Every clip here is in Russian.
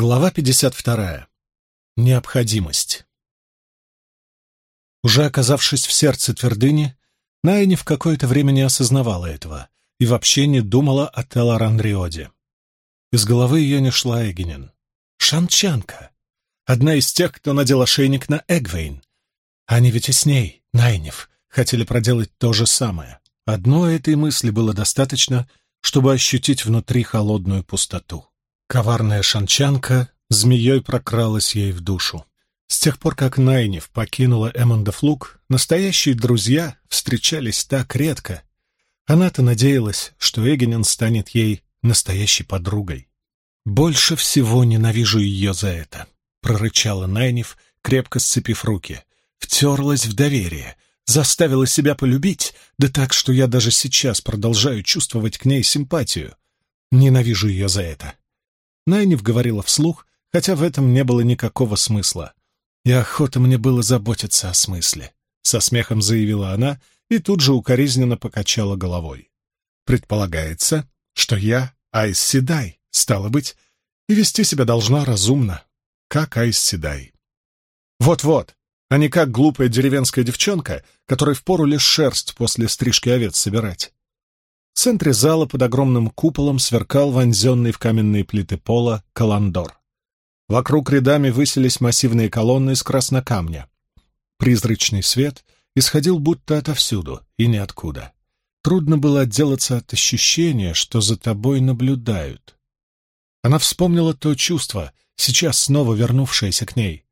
Глава 52. Необходимость. Уже оказавшись в сердце твердыни, Найни в какое-то время не осознавала этого и вообще не думала о Теларанриоде. Из головы ее не шла Эгенин. Шанчанка. Одна из тех, кто надел ошейник на Эгвейн. Они ведь и с ней, Найнев, хотели проделать то же самое. Одной этой мысли было достаточно, чтобы ощутить внутри холодную пустоту. Коварная шанчанка змеей прокралась ей в душу. С тех пор, как Найнев покинула Эммонда Флук, настоящие друзья встречались так редко. Она-то надеялась, что Эгенин станет ей настоящей подругой. «Больше всего ненавижу ее за это», — прорычала Найнев, крепко сцепив руки. Втерлась в доверие, заставила себя полюбить, да так, что я даже сейчас продолжаю чувствовать к ней симпатию. Ненавижу ее за это. Найнев говорила вслух, хотя в этом не было никакого смысла. И охота мне было заботиться о смысле. Со смехом заявила она и тут же укоризненно покачала головой. Предполагается, что я Айс Седай, стало быть, и вести себя должна разумно, как Айс Седай. Вот-вот, а не как глупая деревенская девчонка, которой впору лишь шерсть после стрижки овец собирать. В центре зала под огромным куполом сверкал вонзенный в каменные плиты пола каландор. Вокруг рядами высились массивные колонны из краснокамня. Призрачный свет исходил будто отовсюду и ниоткуда. Трудно было отделаться от ощущения, что за тобой наблюдают. Она вспомнила то чувство, сейчас снова вернувшееся к ней.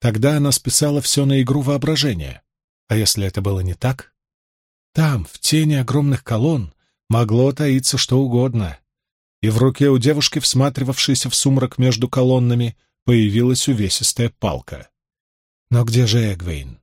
Тогда она списала все на игру воображения. А если это было не так? Там, в тени огромных колонн, могло таиться что угодно. И в руке у девушки, всматривавшейся в сумрак между колоннами, появилась увесистая палка. Но где же Эгвейн?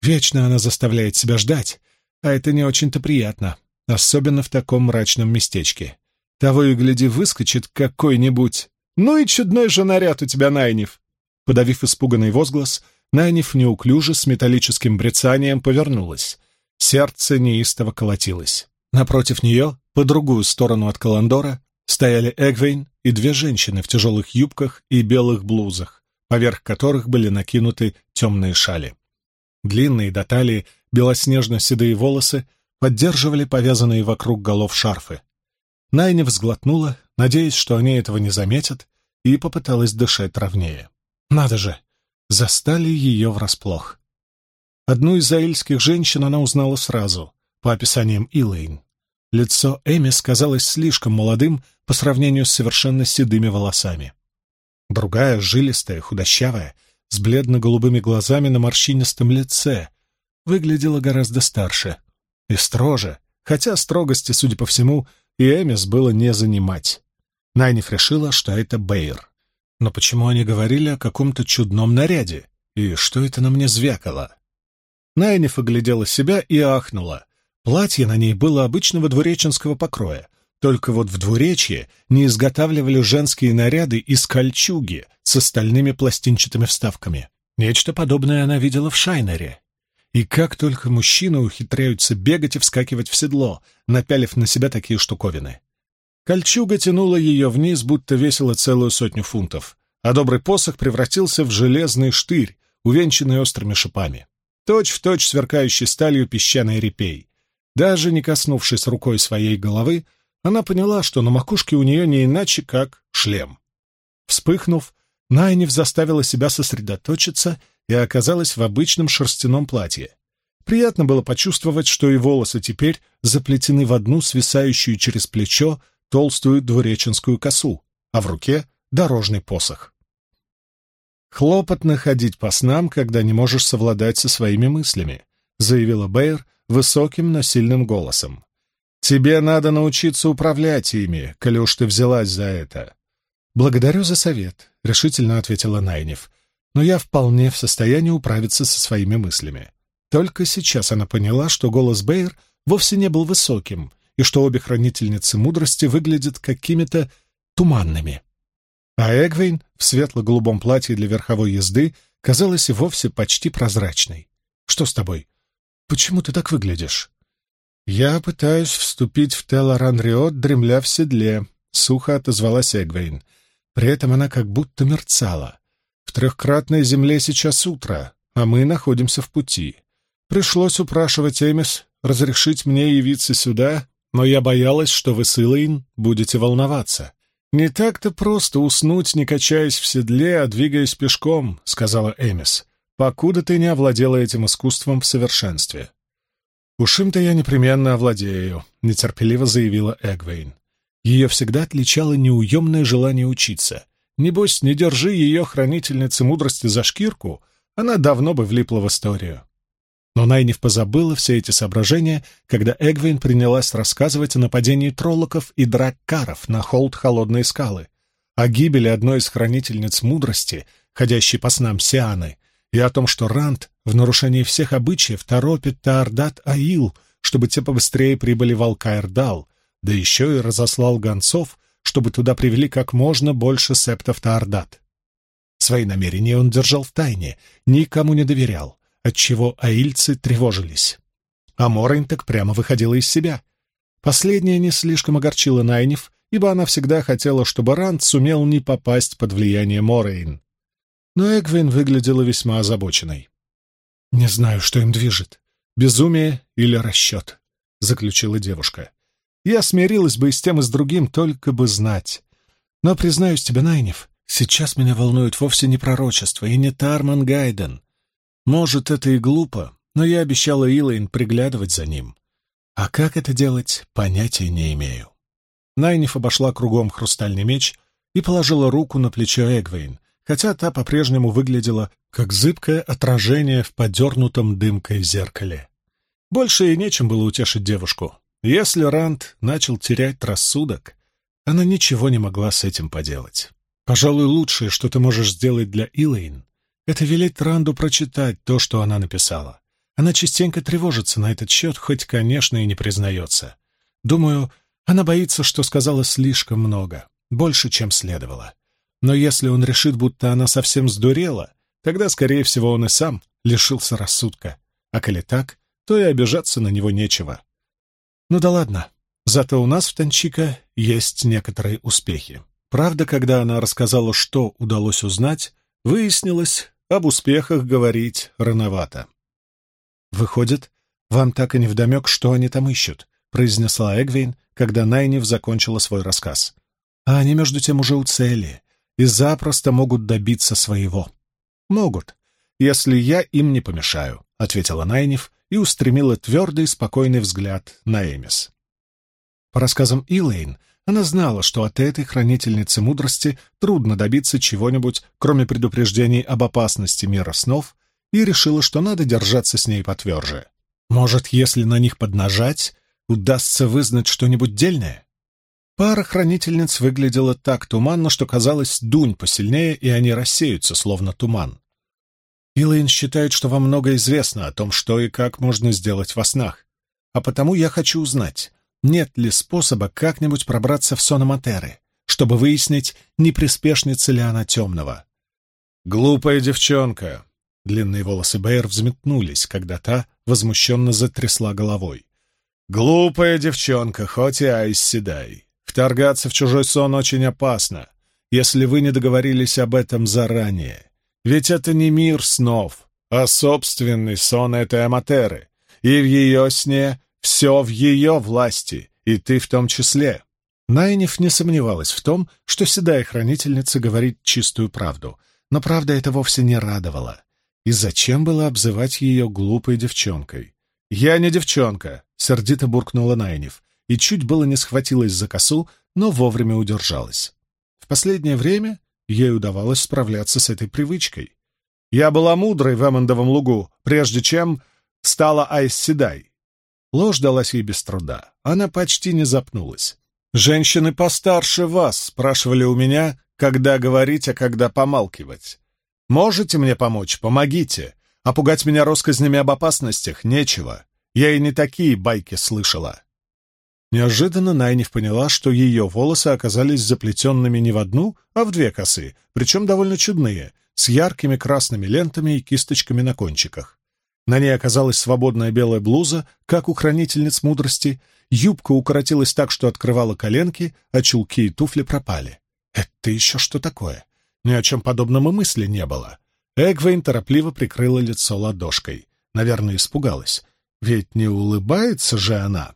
Вечно она заставляет себя ждать, а это не очень-то приятно, особенно в таком мрачном местечке. Того и гляди, выскочит какой-нибудь. «Ну и чудной же наряд у тебя, Найниф!» Подавив испуганный возглас, Найниф неуклюже с металлическим брецанием повернулась. Сердце неистово колотилось. Напротив нее, по другую сторону от Каландора, стояли Эгвейн и две женщины в тяжелых юбках и белых блузах, поверх которых были накинуты темные шали. Длинные до талии белоснежно-седые волосы поддерживали повязанные вокруг голов шарфы. Найни взглотнула, надеясь, что они этого не заметят, и попыталась дышать ровнее. Надо же! Застали ее врасплох. Одну из заильских женщин она узнала сразу по описаниям Илэйн. Лицо Эми казалось слишком молодым по сравнению с совершенно седыми волосами. Другая, жилистая, худощавая, с бледно-голубыми глазами на морщинистом лице, выглядела гораздо старше и строже, хотя строгости, судя по всему, и Эмис было не занимать. Найниф решила, что это Бейр. Но почему они говорили о каком-то чудном наряде? И что это на мне звякало? Найниф оглядела себя и ахнула. Платье на ней было обычного двуреченского покроя, только вот в двуречье не изготавливали женские наряды из кольчуги с остальными пластинчатыми вставками. Нечто подобное она видела в Шайнере. И как только мужчины ухитряются бегать и вскакивать в седло, напялив на себя такие штуковины. Кольчуга тянула ее вниз, будто весила целую сотню фунтов, а добрый посох превратился в железный штырь, увенчанный острыми шипами. Точь-в-точь точь сверкающий сталью песчаный репей. Даже не коснувшись рукой своей головы, она поняла, что на макушке у нее не иначе, как шлем. Вспыхнув, Найнев заставила себя сосредоточиться и оказалась в обычном шерстяном платье. Приятно было почувствовать, что и волосы теперь заплетены в одну свисающую через плечо толстую двуреченскую косу, а в руке — дорожный посох. «Хлопотно ходить по снам, когда не можешь совладать со своими мыслями», — заявила Бэйр, высоким, но сильным голосом. «Тебе надо научиться управлять ими, коли уж ты взялась за это». «Благодарю за совет», — решительно ответила Найнев. «Но я вполне в состоянии управиться со своими мыслями». Только сейчас она поняла, что голос Бэйр вовсе не был высоким, и что обе хранительницы мудрости выглядят какими-то туманными. А Эгвейн в светло-голубом платье для верховой езды казалась вовсе почти прозрачной. «Что с тобой? Почему ты так выглядишь?» «Я пытаюсь вступить в Телоран-Риот, дремля в седле», — сухо отозвалась Эгвейн. При этом она как будто мерцала. В трехкратной земле сейчас утро, а мы находимся в пути. Пришлось упрашивать Эмис разрешить мне явиться сюда, но я боялась, что вы с Илэйн будете волноваться. «Не так-то просто уснуть, не качаясь в седле, а двигаясь пешком», — сказала Эмис, «покуда ты не овладела этим искусством в совершенстве». «Уж им-то я непременно овладею», — нетерпеливо заявила Эгвейн. Ее всегда отличало неуемное желание учиться. Небось, не держи ее хранительницы мудрости за шкирку, она давно бы влипла в историю. Но Найниф позабыла все эти соображения, когда Эгвин принялась рассказывать о нападении троллоков и драккаров на холд Холодные скалы, о гибели одной из хранительниц мудрости, ходящей по снам Сианы, и о том, что Ранд в нарушении всех обычаев торопит Таордат Аил, чтобы те побыстрее прибыли в Алкаэрдал, да еще и разослал гонцов, чтобы туда привели как можно больше септов Таордат. Свои намерения он держал в тайне, никому не доверял, отчего аильцы тревожились. А Морейн так прямо выходила из себя. Последняя не слишком огорчила Найниф, ибо она всегда хотела, чтобы Ранд сумел не попасть под влияние Морейн. Но Эгвин выглядела весьма озабоченной. «Не знаю, что им движет. Безумие или расчет», — заключила девушка. «Я смирилась бы и с тем, и с другим, только бы знать. Но, признаюсь тебе, Найниф, сейчас меня волнует вовсе не пророчество и не Тарман Гайден. Может, это и глупо, но я обещала Илайн приглядывать за ним. А как это делать, понятия не имею. Найниф обошла кругом хрустальный меч и положила руку на плечо Эгвейн, хотя та по-прежнему выглядела как зыбкое отражение в подернутом дымкой зеркале. Больше и нечем было утешить девушку. Если Ранд начал терять рассудок, она ничего не могла с этим поделать. Пожалуй, лучшее, что ты можешь сделать для Илэйн, это велеть Ранду прочитать то, что она написала. Она частенько тревожится на этот счет, хоть, конечно, и не признается. Думаю, она боится, что сказала слишком много, больше, чем следовало. Но если он решит, будто она совсем сдурела, тогда, скорее всего, он и сам лишился рассудка. А коли так, то и обижаться на него нечего. Ну да ладно, зато у нас в Танчика есть некоторые успехи. Правда, когда она рассказала, что удалось узнать, выяснилось, об успехах говорить рановато. «Выходит, вам так и не вдомек, что они там ищут», — произнесла Эгвейн, когда Найнев закончила свой рассказ. «А они, между тем, уже у цели и запросто могут добиться своего». «Могут, если я им не помешаю», — ответила Найнев и устремила твердый, спокойный взгляд на Эмис. По рассказам Илэйн, она знала, что от этой хранительницы мудрости трудно добиться чего-нибудь, кроме предупреждений об опасности мира снов, и решила, что надо держаться с ней потверже. Может, если на них поднажать, удастся вызнать что-нибудь дельное? Пара хранительниц выглядела так туманно, что казалось, дунь посильнее, и они рассеются, словно туман. Илэйн считает, что вам много известно о том, что и как можно сделать во снах. А потому я хочу узнать, нет ли способа как-нибудь пробраться в Сономатеры, чтобы выяснить, не приспешница ли она темного. «Глупая девчонка!» Длинные волосы Бэйр взметнулись, когда та возмущенно затрясла головой. «Глупая девчонка, хоть и айс седай. Вторгаться в чужой сон очень опасно, если вы не договорились об этом заранее. Ведь это не мир снов, а собственный сон этой Аматеры, и в ее сне все в ее власти, и ты в том числе. Найниф не сомневалась в том, что седая хранительница говорит чистую правду, но правда это вовсе не радовала. И зачем было обзывать ее глупой девчонкой? «Я не девчонка!» — сердито буркнула Найниф, и чуть было не схватилась за косу, но вовремя удержалась. В последнее время ей удавалось справляться с этой привычкой. «Я была мудрой в Эммондовом лугу, прежде чем стала Айс Седай. Ложь далась ей без труда. Она почти не запнулась. «Женщины постарше вас спрашивали у меня, когда говорить, а когда помалкивать. Можете мне помочь? Помогите. А пугать меня россказнями об опасностях нечего. Я и не такие байки слышала». Неожиданно Найниф поняла, что ее волосы оказались заплетенными не в одну, а в две косы, причем довольно чудные, с яркими красными лентами и кисточками на кончиках. На ней оказалась свободная белая блуза, как у хранительниц мудрости, юбка укоротилась так, что открывала коленки, а чулки и туфли пропали. Это еще что такое? Ни о чем подобном и мысли не было. Эгвейн торопливо прикрыла лицо ладошкой. Наверное, испугалась. Ведь не улыбается же она.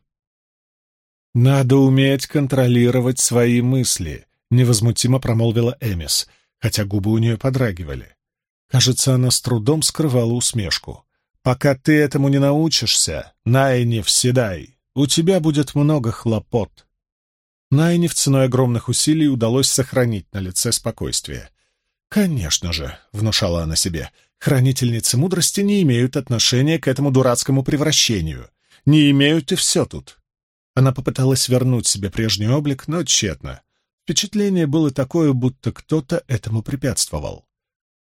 «Надо уметь контролировать свои мысли», — невозмутимо промолвила Эмис, хотя губы у нее подрагивали. Кажется, она с трудом скрывала усмешку. «Пока ты этому не научишься, Найнев, седай, у тебя будет много хлопот». Найнев ценой огромных усилий удалось сохранить на лице спокойствие. «Конечно же», — внушала она себе, — «хранительницы мудрости не имеют отношения к этому дурацкому превращению. Не имеют и все тут». Она попыталась вернуть себе прежний облик, но тщетно. Впечатление было такое, будто кто-то этому препятствовал.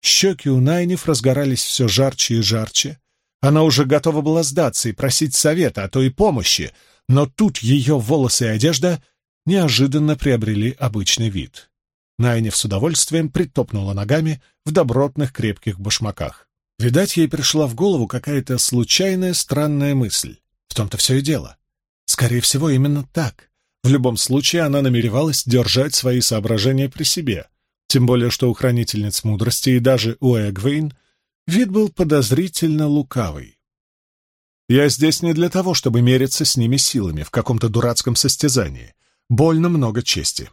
Щеки у Найниф разгорались все жарче и жарче. Она уже готова была сдаться и просить совета, а то и помощи, но тут ее волосы и одежда неожиданно приобрели обычный вид. Найниф с удовольствием притопнула ногами в добротных крепких башмаках. Видать, ей пришла в голову какая-то случайная странная мысль. В том-то все и дело. Скорее всего, именно так. В любом случае, она намеревалась держать свои соображения при себе, тем более что у хранительниц мудрости и даже у Эгвейн вид был подозрительно лукавый. «Я здесь не для того, чтобы мериться с ними силами в каком-то дурацком состязании. Больно много чести.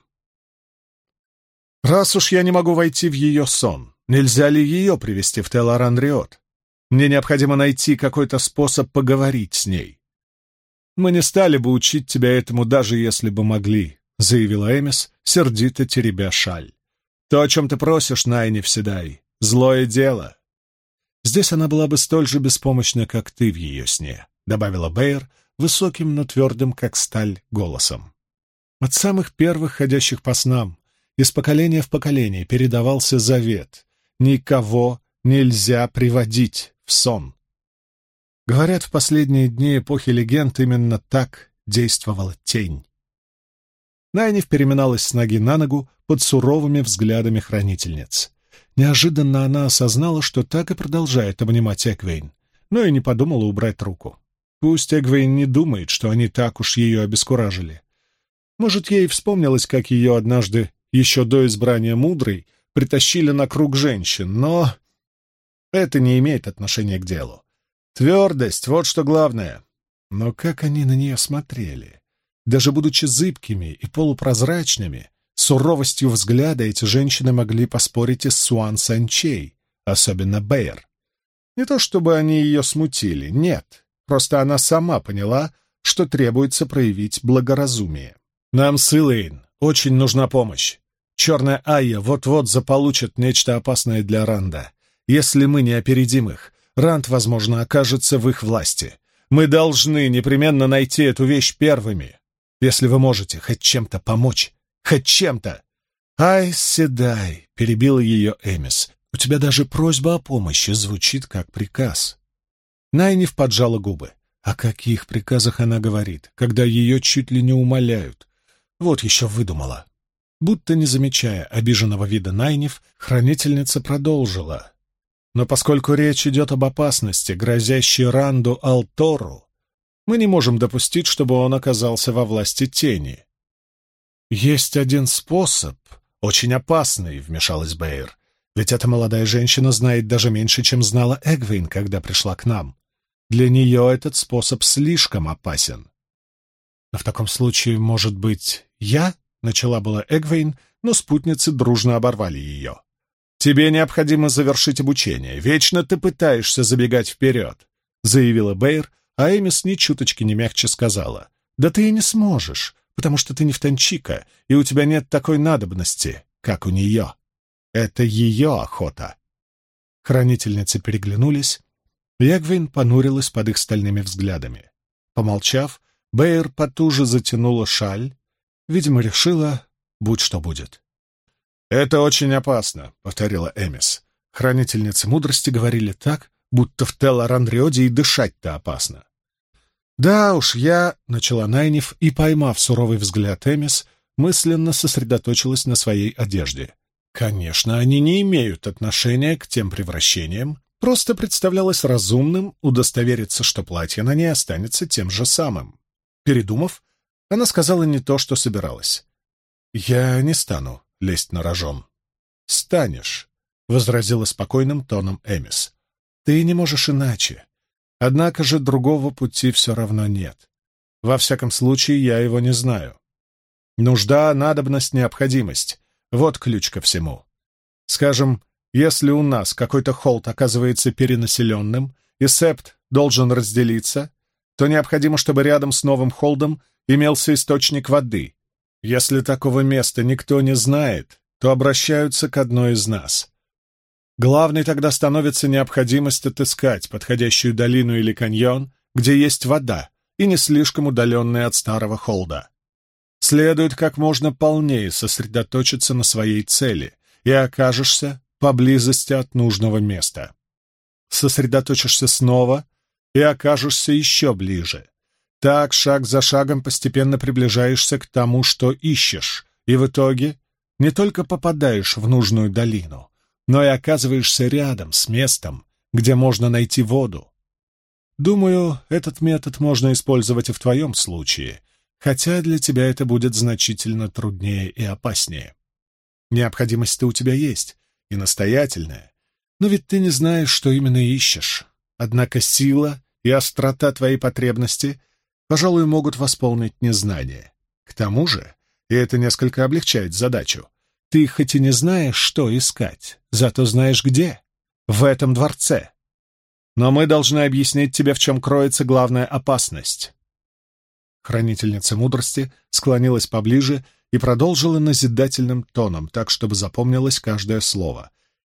Раз уж я не могу войти в ее сон, нельзя ли ее привести в Теларан-Риот? Мне необходимо найти какой-то способ поговорить с ней. Мы не стали бы учить тебя этому, даже если бы могли», — заявила Эмис, сердито теребя шаль. То, о чем ты просишь, Найни Вседай, злое дело. Здесь она была бы столь же беспомощна, как ты в ее сне, добавила Бэйр высоким, но твердым, как сталь, голосом. От самых первых ходящих по снам, из поколения в поколение передавался завет — никого нельзя приводить в сон. Говорят, в последние дни эпохи легенд именно так действовала тень. Найниф переминалась с ноги на ногу под суровыми взглядами хранительниц. Неожиданно она осознала, что так и продолжает обнимать Эквейн, но и не подумала убрать руку. Пусть Эгвейн не думает, что они так уж ее обескуражили. Может, ей вспомнилось, как ее однажды, еще до избрания мудрой, притащили на круг женщин, но это не имеет отношения к делу. Твердость — вот что главное. Но как они на нее смотрели? Даже будучи зыбкими и полупрозрачными, суровостью взгляда эти женщины могли поспорить и с Суан Санчей, особенно Бэйр. Не то чтобы они ее смутили, нет, просто она сама поняла, что требуется проявить благоразумие. «Нам с Илэйн очень нужна помощь. Черная Айя вот-вот заполучит нечто опасное для Ранда. Если мы не опередим их, Ранд, возможно, окажется в их власти. Мы должны непременно найти эту вещь первыми. Если вы можете хоть чем-то помочь, хоть чем-то. «Ай, седай!» — перебила ее Эмис. «У тебя даже просьба о помощи звучит как приказ». Найниф поджала губы. О каких приказах она говорит, когда ее чуть ли не умоляют? Вот еще выдумала. Будто не замечая обиженного вида Найниф, хранительница продолжила. Но поскольку речь идет об опасности, грозящей Ранду Алтору, мы не можем допустить, чтобы он оказался во власти тени. «Есть один способ, очень опасный», — вмешалась Бэйр. «Ведь эта молодая женщина знает даже меньше, чем знала Эгвин, когда пришла к нам. Для нее этот способ слишком опасен». «Но в таком случае, может быть, я?» — начала была Эгвейн, но спутницы дружно оборвали ее. «Тебе необходимо завершить обучение. Вечно ты пытаешься забегать вперед», — заявила Бэйр, а Эмис ни чуточки не мягче сказала. «Да ты и не сможешь, потому что ты не втончика, и у тебя нет такой надобности, как у нее. Это ее охота». Хранительницы переглянулись, Ягвин понурилась под их стальными взглядами. Помолчав, Бэйр потуже затянула шаль, видимо, решила, будь что будет. «Это очень опасно», — повторила Эмис. Хранительницы мудрости говорили так, будто в Телларандриоде и дышать-то опасно. «Да уж, я...» — начала Найниф и, поймав суровый взгляд Эмис, мысленно сосредоточилась на своей одежде. Конечно, они не имеют отношения к тем превращениям, просто представлялось разумным удостовериться, что платье на ней останется тем же самым. Передумав, она сказала не то, что собиралась. «Я не стану», лезть на рожон. «Станешь», — возразила спокойным тоном Эмис. «Ты не можешь иначе. Однако же другого пути все равно нет. Во всяком случае, я его не знаю. Нужда, надобность, необходимость — вот ключ ко всему. Скажем, если у нас какой-то холд оказывается перенаселенным, и септ должен разделиться, то необходимо, чтобы рядом с новым холдом имелся источник воды. Если такого места никто не знает, то обращаются к одной из нас. Главной тогда становится необходимость отыскать подходящую долину или каньон, где есть вода, и не слишком удаленная от старого холда. Следует как можно полнее сосредоточиться на своей цели, и окажешься поблизости от нужного места. Сосредоточишься снова и окажешься еще ближе. Так, шаг за шагом, постепенно приближаешься к тому, что ищешь, и в итоге не только попадаешь в нужную долину, но и оказываешься рядом с местом, где можно найти воду. Думаю, этот метод можно использовать и в твоем случае, хотя для тебя это будет значительно труднее и опаснее. Необходимость-то у тебя есть, и настоятельная, но ведь ты не знаешь, что именно ищешь. Однако сила и острота твоей потребности, пожалуй, могут восполнить незнание. К тому же, и это несколько облегчает задачу, ты хоть и не знаешь, что искать, зато знаешь где. В этом дворце. Но мы должны объяснить тебе, в чем кроется главная опасность. Хранительница мудрости склонилась поближе и продолжила назидательным тоном, так, чтобы запомнилось каждое слово.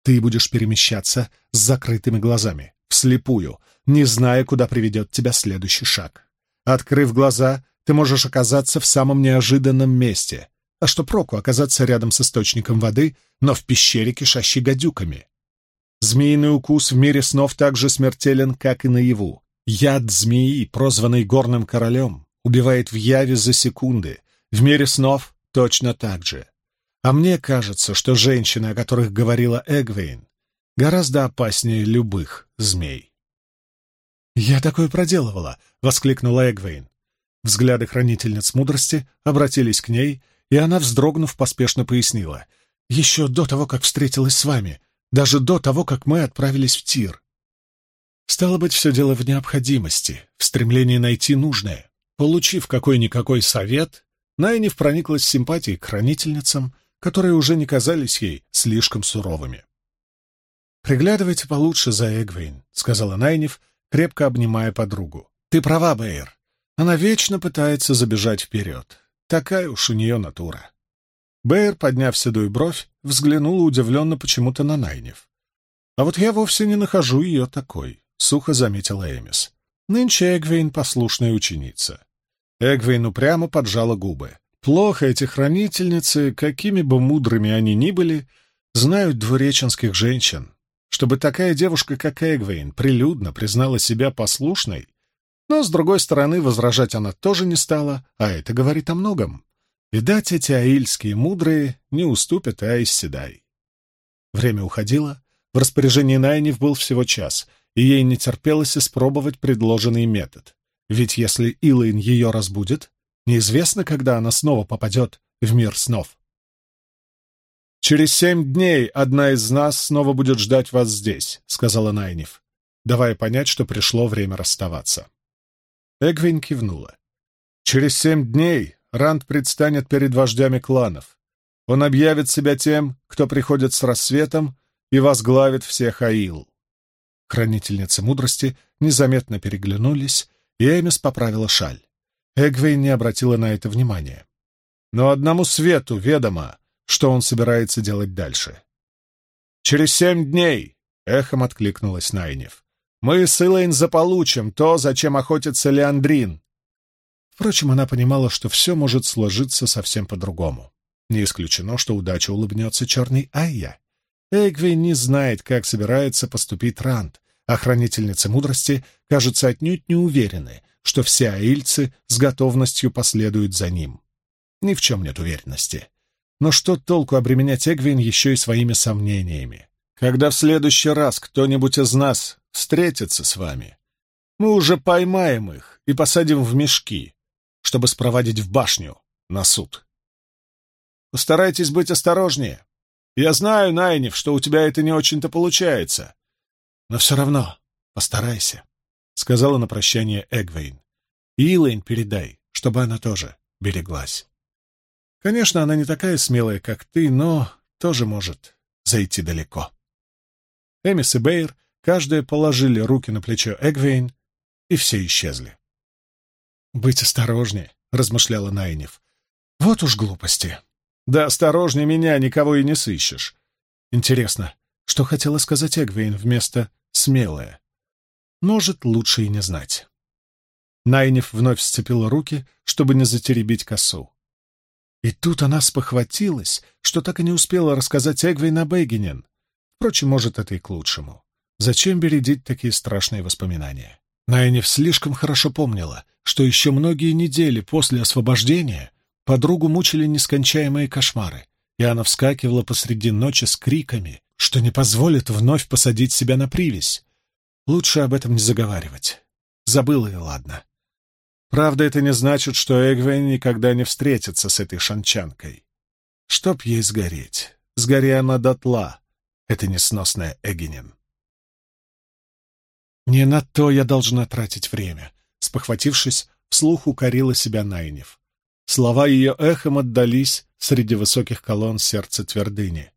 «Ты будешь перемещаться с закрытыми глазами, вслепую, не зная, куда приведет тебя следующий шаг. Открыв глаза, ты можешь оказаться в самом неожиданном месте, а что проку оказаться рядом с источником воды, но в пещере, кишащей гадюками? Змеиный укус в мире снов так же смертелен, как и наяву. Яд змеи, прозванный горным королем, убивает в яве за секунды. В мире снов точно так же. А мне кажется, что женщины, о которых говорила Эгвейн, гораздо опаснее любых змей. «Я такое проделывала!» — воскликнула Эгвейн. Взгляды хранительниц мудрости обратились к ней, и она, вздрогнув, поспешно пояснила. «Еще до того, как встретилась с вами, даже до того, как мы отправились в тир. Стало быть, все дело в необходимости, в стремлении найти нужное. Получив какой-никакой совет, Найниф прониклась симпатией к хранительницам, которые уже не казались ей слишком суровыми. «Приглядывайте получше за Эгвейн», — сказала Найниф, крепко обнимая подругу. «Ты права, Бэйр. Она вечно пытается забежать вперед. Такая уж у нее натура. Бэйр, подняв седую бровь, взглянул удивленно почему-то на Найнев. «А вот я вовсе не нахожу ее такой», — сухо заметила Эмис. «Нынче Эгвейн послушная ученица». Эгвейн упрямо поджала губы. «Плохо эти хранительницы, какими бы мудрыми они ни были, знают двуреченских женщин. Чтобы такая девушка, как Эгвейн, прилюдно признала себя послушной, но, с другой стороны, возражать она тоже не стала, а это говорит о многом. Видать, эти аильские мудрые не уступят Айс Седай. Время уходило, в распоряжении Найнив был всего час, и ей не терпелось испробовать предложенный метод. Ведь если Илайн ее разбудит, неизвестно, когда она снова попадет в мир снов. «Через семь дней одна из нас снова будет ждать вас здесь», — сказала Найниф, давая понять, что пришло время расставаться. Эгвин кивнула. «Через семь дней Ранд предстанет перед вождями кланов. Он объявит себя тем, кто приходит с рассветом и возглавит всех Аил». Хранительницы мудрости незаметно переглянулись, и Эмис поправила шаль. Эгвин не обратила на это внимания. Но одному свету ведомо, что он собирается делать дальше. «Через семь дней!» — эхом откликнулась Найнев. Мы с Элэйн заполучим то, зачем охотится Леандрин. Впрочем, она понимала, что все может сложиться совсем по-другому. Не исключено, что удача улыбнется черный Айя. Эгви не знает, как собирается поступить Ранд, а хранительницы мудрости, кажется, отнюдь не уверены, что все аильцы с готовностью последуют за ним. Ни в чем нет уверенности. Но что толку обременять Эгвин еще и своими сомнениями? Когда в следующий раз кто-нибудь из нас встретиться с вами. Мы уже поймаем их и посадим в мешки, чтобы спровадить в башню на суд. Постарайтесь быть осторожнее. Я знаю, Найнев, что у тебя это не очень-то получается. Но все равно постарайся, — сказала на прощание Эгвейн. И Илэйн передай, чтобы она тоже береглась. Конечно, она не такая смелая, как ты, но тоже может зайти далеко. Эмис и Бейр каждая положили руки на плечо Эгвейн, и все исчезли. «Быть осторожнее», — размышляла Найнев. «Вот уж глупости. Да осторожнее меня, никого и не сыщешь. Интересно, что хотела сказать Эгвейн вместо «смелая»? Может, лучше и не знать». Найнев вновь сцепила руки, чтобы не затеребить косу. И тут она спохватилась, что так и не успела рассказать Эгвейн об Эгенен. Впрочем, может, это и к лучшему. Зачем бередить такие страшные воспоминания? Найнев слишком хорошо помнила, что еще многие недели после освобождения подругу мучили нескончаемые кошмары, и она вскакивала посреди ночи с криками, что не позволит вновь посадить себя на привязь. Лучше об этом не заговаривать. Забыла и ладно. Правда, это не значит, что Эгвен никогда не встретится с этой шанчанкой. Чтоб ей сгореть. Сгори она дотла, это несносная Эгенин. Не на то я должна тратить время. Спохватившись, вслух укорила себя Найнев. Слова ее эхом отдались среди высоких колонн сердца твердыни.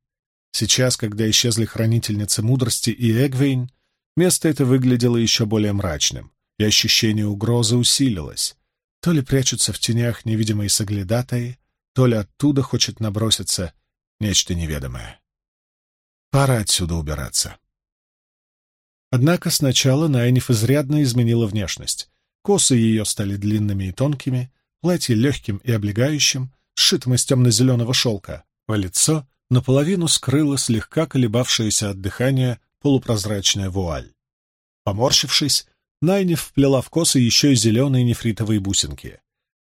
Сейчас, когда исчезли хранительницы мудрости и Эгвейн, место это выглядело еще более мрачным, и ощущение угрозы усилилось. То ли прячутся в тенях невидимые соглядатаи, то ли оттуда хочет наброситься нечто неведомое. Пора отсюда убираться. Однако сначала Найниф изрядно изменила внешность. Косы ее стали длинными и тонкими, платье легким и облегающим, сшитым из темно-зеленого шелка, а лицо наполовину скрыло слегка колебавшаяся от дыхания полупрозрачная вуаль. Поморщившись, Найниф вплела в косы еще и зеленые нефритовые бусинки.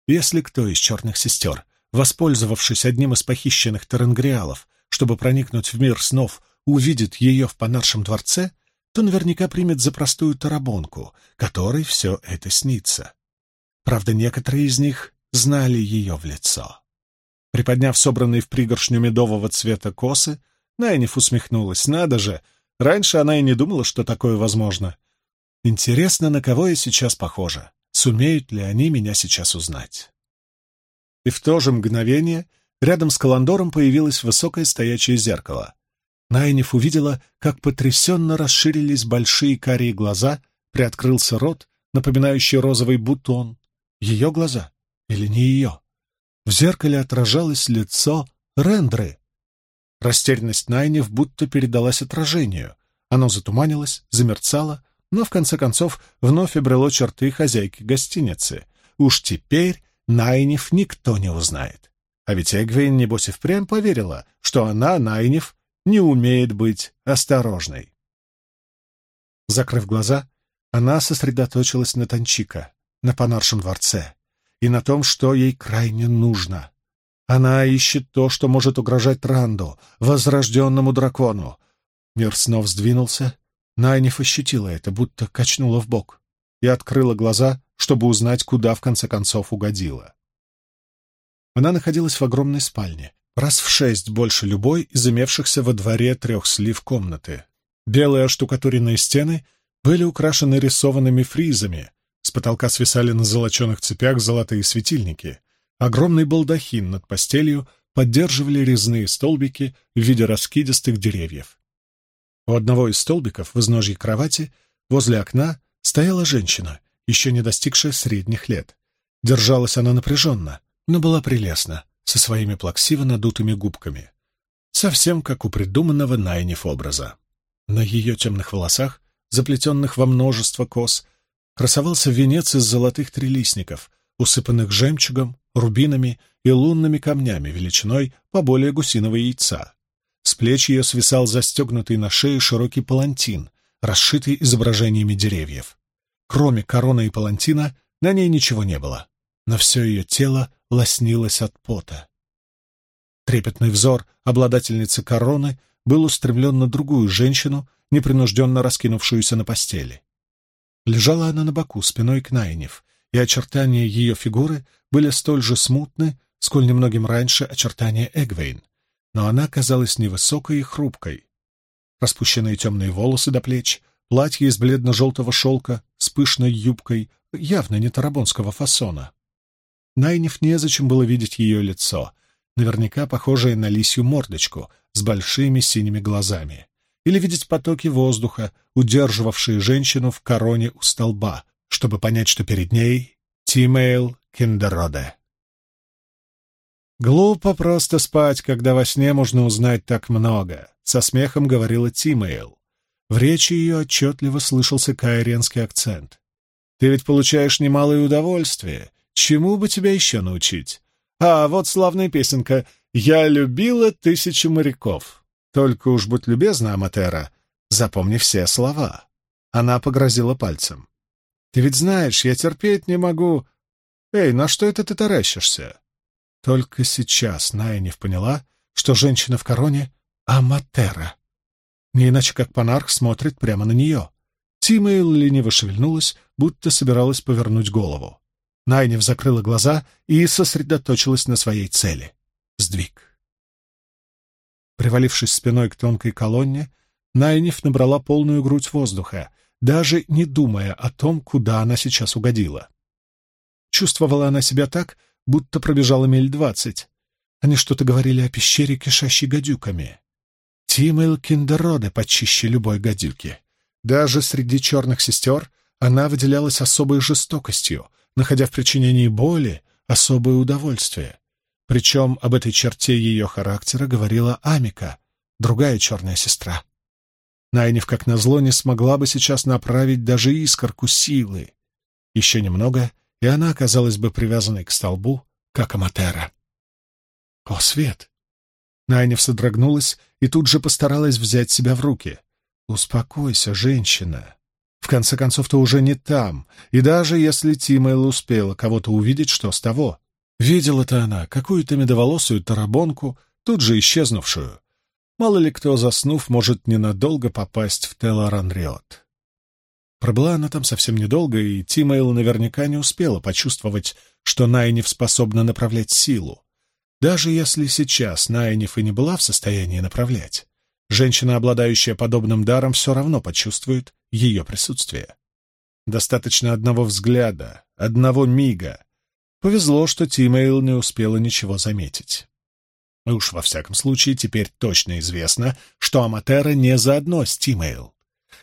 Если кто из черных сестер, воспользовавшись одним из похищенных теренгриалов, чтобы проникнуть в мир снов, увидит ее в Панаршем дворце, то наверняка примет за простую тарабонку, которой все это снится. Правда, некоторые из них знали ее в лицо. Приподняв собранные в пригоршню медового цвета косы, Найниф усмехнулась. Надо же, раньше она и не думала, что такое возможно. Интересно, на кого я сейчас похожа? Сумеют ли они меня сейчас узнать? И в то же мгновение рядом с Каландором появилось высокое стоячее зеркало. Найниф увидела, как потрясенно расширились большие карие глаза, приоткрылся рот, напоминающий розовый бутон. Ее глаза или не ее? В зеркале отражалось лицо Рендры. Растерянность Найниф будто передалась отражению. Оно затуманилось, замерцало, но в конце концов вновь обрело черты хозяйки гостиницы. Уж теперь Найниф никто не узнает. А ведь Эгвейн, небось, и впрямь поверила, что она, Найниф, не умеет быть осторожной. Закрыв глаза, она сосредоточилась на Танчика, на Панаршем дворце и на том, что ей крайне нужно. Она ищет то, что может угрожать Ранду, возрожденному дракону. Мир снова сдвинулся, Найниф ощутила это, будто качнула в бок, и открыла глаза, чтобы узнать, куда в конце концов угодила. Она находилась в огромной спальне, раз в шесть больше любой из имевшихся во дворе трех слив комнаты. Белые оштукатуренные стены были украшены рисованными фризами, с потолка свисали на золоченых цепях золотые светильники. Огромный балдахин над постелью поддерживали резные столбики в виде раскидистых деревьев. У одного из столбиков в изножье кровати возле окна стояла женщина, еще не достигшая средних лет. Держалась она напряженно, но была прелестна со своими плаксиво надутыми губками. Совсем как у придуманного Найниф образа. На ее темных волосах, заплетенных во множество кос, красовался венец из золотых трилистников, усыпанных жемчугом, рубинами и лунными камнями величиной поболее гусиного яйца. С плеч ее свисал застегнутый на шее широкий палантин, расшитый изображениями деревьев. Кроме короны и палантина на ней ничего не было, но все ее тело лоснилась от пота. Трепетный взор обладательницы короны был устремлен на другую женщину, непринужденно раскинувшуюся на постели. Лежала она на боку, спиной к Найнев, и очертания ее фигуры были столь же смутны, сколь немногим раньше, очертания Эгвейн, но она казалась невысокой и хрупкой. Распущенные темные волосы до плеч, платье из бледно-желтого шелка с пышной юбкой, явно не тарабонского фасона. Найниф незачем было видеть ее лицо, наверняка похожее на лисью мордочку с большими синими глазами, или видеть потоки воздуха, удерживавшие женщину в короне у столба, чтобы понять, что перед ней Тимейл Киндероде. «Глупо просто спать, когда во сне можно узнать так много», — со смехом говорила Тимейл. В речи ее отчетливо слышался кайренский акцент. «Ты ведь получаешь немалое удовольствие. Чему бы тебя еще научить? А, вот славная песенка «Я любила тысячи моряков». Только уж будь любезна, Аматера, запомни все слова. Она погрозила пальцем. «Ты ведь знаешь, я терпеть не могу...» «Эй, на что это ты таращишься?» Только сейчас Найниф поняла, что женщина в короне — Аматера. Не иначе как Панарх смотрит прямо на нее. Тимейл лениво шевельнулась, будто собиралась повернуть голову. Найнев закрыла глаза и сосредоточилась на своей цели — сдвиг. Привалившись спиной к тонкой колонне, Найнев набрала полную грудь воздуха, даже не думая о том, куда она сейчас угодила. Чувствовала она себя так, будто пробежала миль двадцать. Они что-то говорили о пещере, кишащей гадюками. Тимейл Киндероде почище любой гадюки. Даже среди черных сестер она выделялась особой жестокостью, находя в причинении боли особое удовольствие. Причем об этой черте ее характера говорила Амика, другая черная сестра. Найнев, как назло, не смогла бы сейчас направить даже искорку силы. Еще немного, и она оказалась бы привязанной к столбу, как Аматера. О, свет! Найнев содрогнулась и тут же постаралась взять себя в руки. «Успокойся, женщина. В конце концов, ты уже не там, и даже если Тимэйл успела кого-то увидеть, что с того? Видела-то она какую-то медоволосую тарабонку, тут же исчезнувшую. Мало ли кто, заснув, может ненадолго попасть в Телоранриот. Пробыла она там совсем недолго, и Тимэйл наверняка не успела почувствовать, что Найнев способна направлять силу. Даже если сейчас Найниф и не была в состоянии направлять, женщина, обладающая подобным даром, все равно почувствует ее присутствие. Достаточно одного взгляда, одного мига. Повезло, что Тимейл не успела ничего заметить. И уж во всяком случае теперь точно известно, что Аматера не заодно с Тимейл.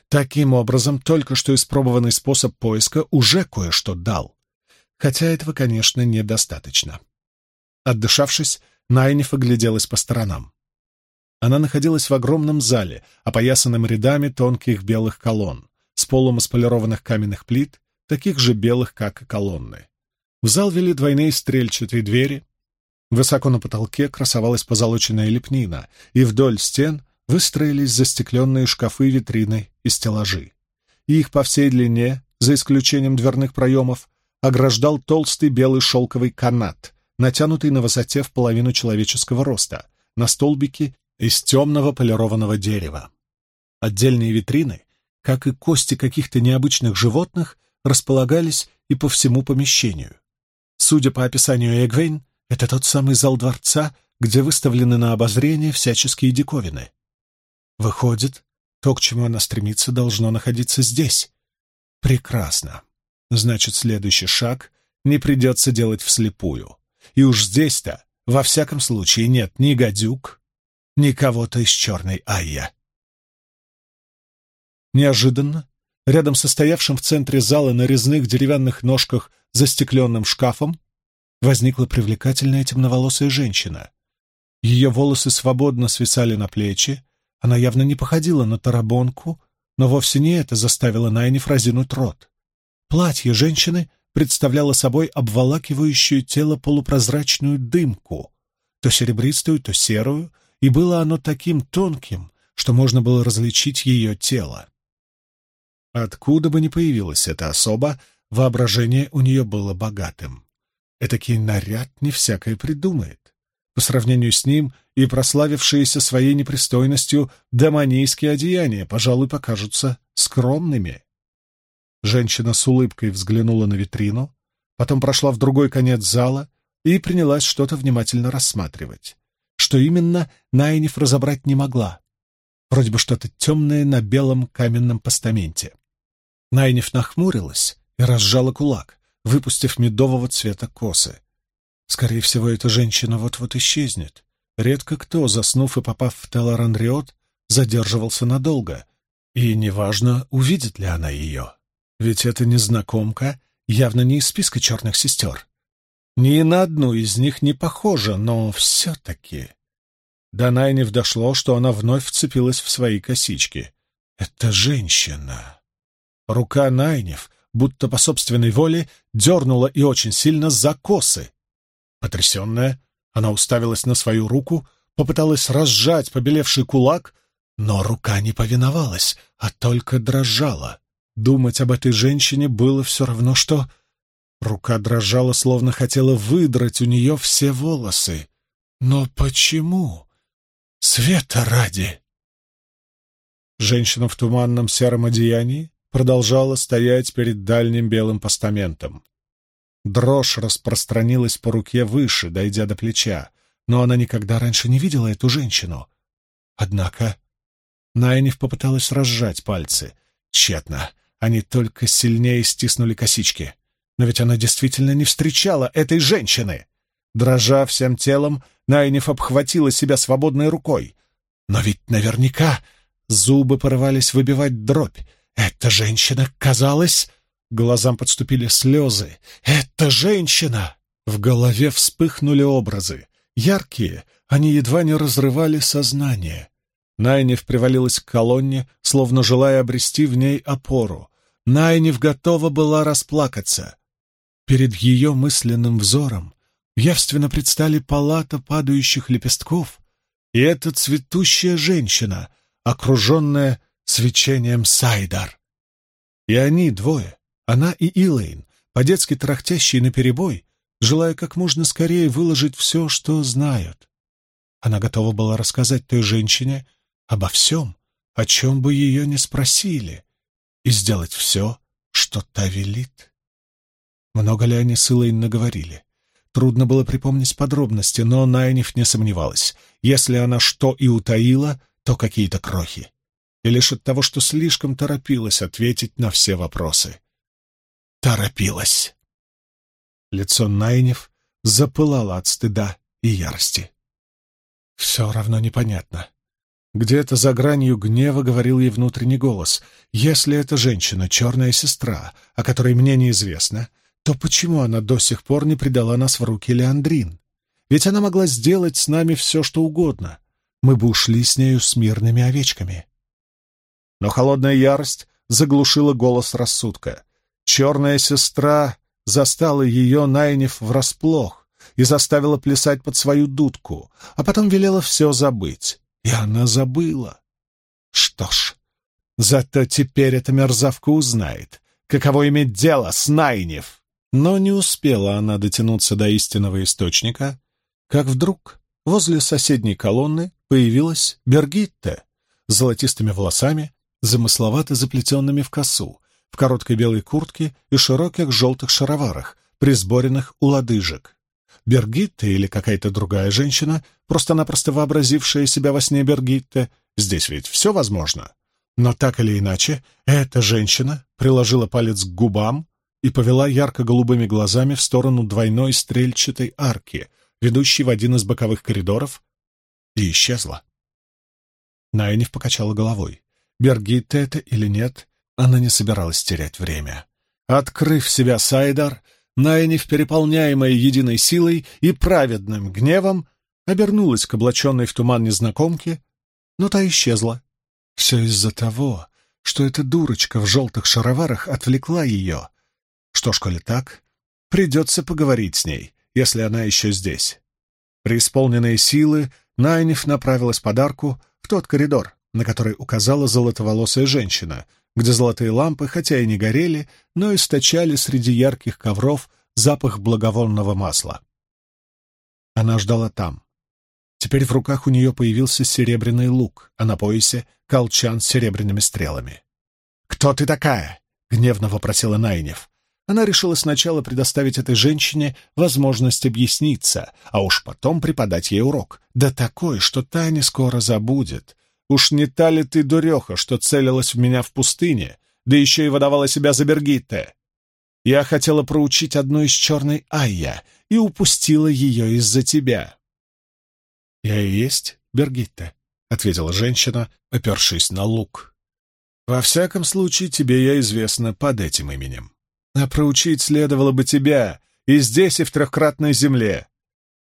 Таким образом, только что испробованный способ поиска уже кое-что дал. Хотя этого, конечно, недостаточно. Отдышавшись, Найниф огляделась по сторонам. Она находилась в огромном зале, опоясанном рядами тонких белых колонн, с полом из полированных каменных плит, таких же белых, как и колонны. В зал вели двойные стрельчатые двери. Высоко на потолке красовалась позолоченная лепнина, и вдоль стен выстроились застекленные шкафы, витрины и стеллажи. И их по всей длине, за исключением дверных проемов, ограждал толстый белый шелковый канат, натянутый на высоте в половину человеческого роста, на столбике из темного полированного дерева. Отдельные витрины, как и кости каких-то необычных животных, располагались и по всему помещению. Судя по описанию Эгвейн, это тот самый зал дворца, где выставлены на обозрение всяческие диковины. Выходит, то, к чему она стремится, должно находиться здесь. Прекрасно. Значит, следующий шаг не придется делать вслепую. И уж здесь-то, во всяком случае, нет ни гадюк, ни кого-то из черной Айя. Неожиданно, рядом со стоявшим в центре зала на резных деревянных ножках застекленным шкафом, возникла привлекательная темноволосая женщина. Ее волосы свободно свисали на плечи, она явно не походила на тарабонку, но вовсе не это заставило Найниф разинуть рот. Платье женщины представляла собой обволакивающую тело полупрозрачную дымку, то серебристую, то серую, и было оно таким тонким, что можно было различить ее тело. Откуда бы ни появилась эта особа, воображение у нее было богатым. Этакий наряд не всякое придумает. По сравнению с ним и прославившиеся своей непристойностью демонийские одеяния, пожалуй, покажутся скромными. Женщина с улыбкой взглянула на витрину, потом прошла в другой конец зала и принялась что-то внимательно рассматривать. Что именно, Найниф разобрать не могла. Вроде бы что-то темное на белом каменном постаменте. Найниф нахмурилась и разжала кулак, выпустив медового цвета косы. Скорее всего, эта женщина вот-вот исчезнет. Редко кто, заснув и попав в Теларанриот, задерживался надолго, и неважно, увидит ли она ее. Ведь эта незнакомка явно не из списка черных сестер. Ни на одну из них не похожа, но все-таки... До Найнев дошло, что она вновь вцепилась в свои косички. Это женщина. Рука Найнев, будто по собственной воле, дернула и очень сильно за косы. Потрясенная, она уставилась на свою руку, попыталась разжать побелевший кулак, но рука не повиновалась, а только дрожала. Думать об этой женщине было все равно, что... Рука дрожала, словно хотела выдрать у нее все волосы. Но почему? Света ради! Женщина в туманном сером одеянии продолжала стоять перед дальним белым постаментом. Дрожь распространилась по руке выше, дойдя до плеча, но она никогда раньше не видела эту женщину. Однако Найниф попыталась разжать пальцы. Тщетно. Они только сильнее стиснули косички. Но ведь она действительно не встречала этой женщины. Дрожа всем телом, Найниф обхватила себя свободной рукой. Но ведь наверняка зубы порывались выбивать дробь. Эта женщина казалась... Глазам подступили слезы. «Это женщина!» В голове вспыхнули образы. Яркие, они едва не разрывали сознание. Найнев привалилась к колонне, словно желая обрести в ней опору. Найнев готова была расплакаться. Перед ее мысленным взором явственно предстали палата падающих лепестков и эта цветущая женщина, окруженная свечением Сайдар. И они двое, она и Илэйн, по-детски трахтящие наперебой, желая как можно скорее выложить все, что знают. Она готова была рассказать той женщине обо всем, о чем бы ее не спросили, и сделать все, что та велит. Много ли они с Илэйн наговорили? Трудно было припомнить подробности, но Найниф не сомневалась. Если она что и утаила, то какие-то крохи. И лишь от того, что слишком торопилась ответить на все вопросы торопилась. Лицо Найнев запылало от стыда и ярости. Все равно непонятно. Где-то за гранью гнева говорил ей внутренний голос. «Если эта женщина — черная сестра, о которой мне неизвестно, то почему она до сих пор не предала нас в руки Леандрин? Ведь она могла сделать с нами все, что угодно. Мы бы ушли с нею с мирными овечками». Но холодная ярость заглушила голос рассудка. Черная сестра застала ее, Найнев, врасплох и заставила плясать под свою дудку, а потом велела все забыть. И она забыла. Что ж, зато теперь эта мерзавка узнает, каково иметь дело с Найнев. Но не успела она дотянуться до истинного источника, как вдруг возле соседней колонны появилась Бергитте с золотистыми волосами, замысловато заплетенными в косу, в короткой белой куртке и широких желтых шароварах, присборенных у лодыжек. Бергитта или какая-то другая женщина, просто-напросто вообразившая себя во сне Бергитте, здесь ведь все возможно. Но так или иначе, эта женщина приложила палец к губам и повела ярко-голубыми глазами в сторону двойной стрельчатой арки, ведущей в один из боковых коридоров, и исчезла. Найниф покачала головой. Бергитта это или нет, она не собиралась терять время. Открыв себя Сайдар, Найниф, переполняемая единой силой и праведным гневом, обернулась к облаченной в туман незнакомке, но та исчезла. Все из-за того, что эта дурочка в желтых шароварах отвлекла ее. Что ж, коли так, придется поговорить с ней, если она еще здесь. Преисполненные силы, Найниф направилась подарку в тот коридор, на который указала золотоволосая женщина, где золотые лампы, хотя и не горели, но источали среди ярких ковров запах благовонного масла. Она ждала там. Теперь в руках у нее появился серебряный лук, а на поясе — колчан с серебряными стрелами. «Кто ты такая?» — гневно вопросила Найнев. Она решила сначала предоставить этой женщине возможность объясниться, а уж потом преподать ей урок. Да такой, что та не скоро забудет. Уж не та ли ты дуреха, что целилась в меня в пустыне, да еще и выдавала себя за Бергитте? Я хотела проучить одну из черной Айя и упустила ее из-за тебя. «Я и есть Бергитте», — ответила женщина, опершись на лук. «Во всяком случае, тебе я известна под этим именем. А проучить следовало бы тебя и здесь, и в трехкратной земле.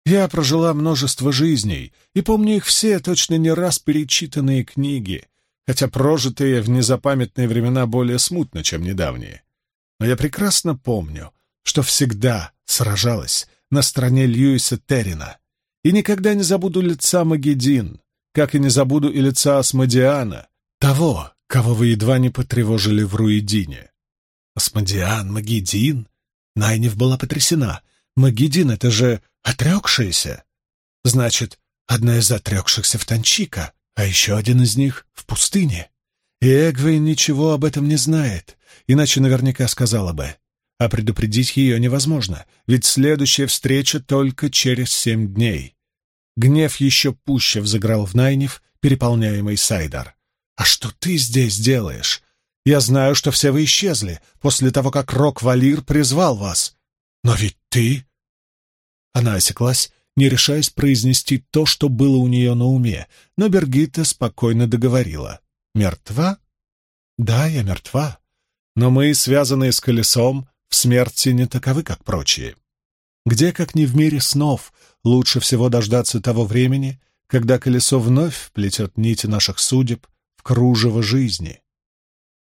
Я прожила множество жизней, и помню их все, точно не раз перечитанные книги, хотя прожитые в незапамятные времена более смутно, чем недавние. Но я прекрасно помню, что всегда сражалась на стороне Льюиса Террина, и никогда не забуду лица Магедин, как и не забуду и лица Асмодиана, того, кого вы едва не потревожили в Руидине. Асмодиан, Магедин? Найнев была потрясена. Магедин — это же отрекшаяся. Значит, одна из отрекшихся в Танчика, а еще один из них — в пустыне. И Эгвейн ничего об этом не знает, иначе наверняка сказала бы. А предупредить ее невозможно, ведь следующая встреча только через семь дней. Гнев еще пуще взыграл в Найнев, переполняемый Сайдар. «А что ты здесь делаешь? Я знаю, что все вы исчезли после того, как Рок-Валир призвал вас. Но ведь ты...» Она осеклась, не решаясь произнести то, что было у нее на уме, но Бергита спокойно договорила. «Мертва? Да, я мертва. Но мы, связанные с колесом, в смерти не таковы, как прочие. Где, как ни в мире снов, лучше всего дождаться того времени, когда колесо вновь вплетет нити наших судеб в кружево жизни.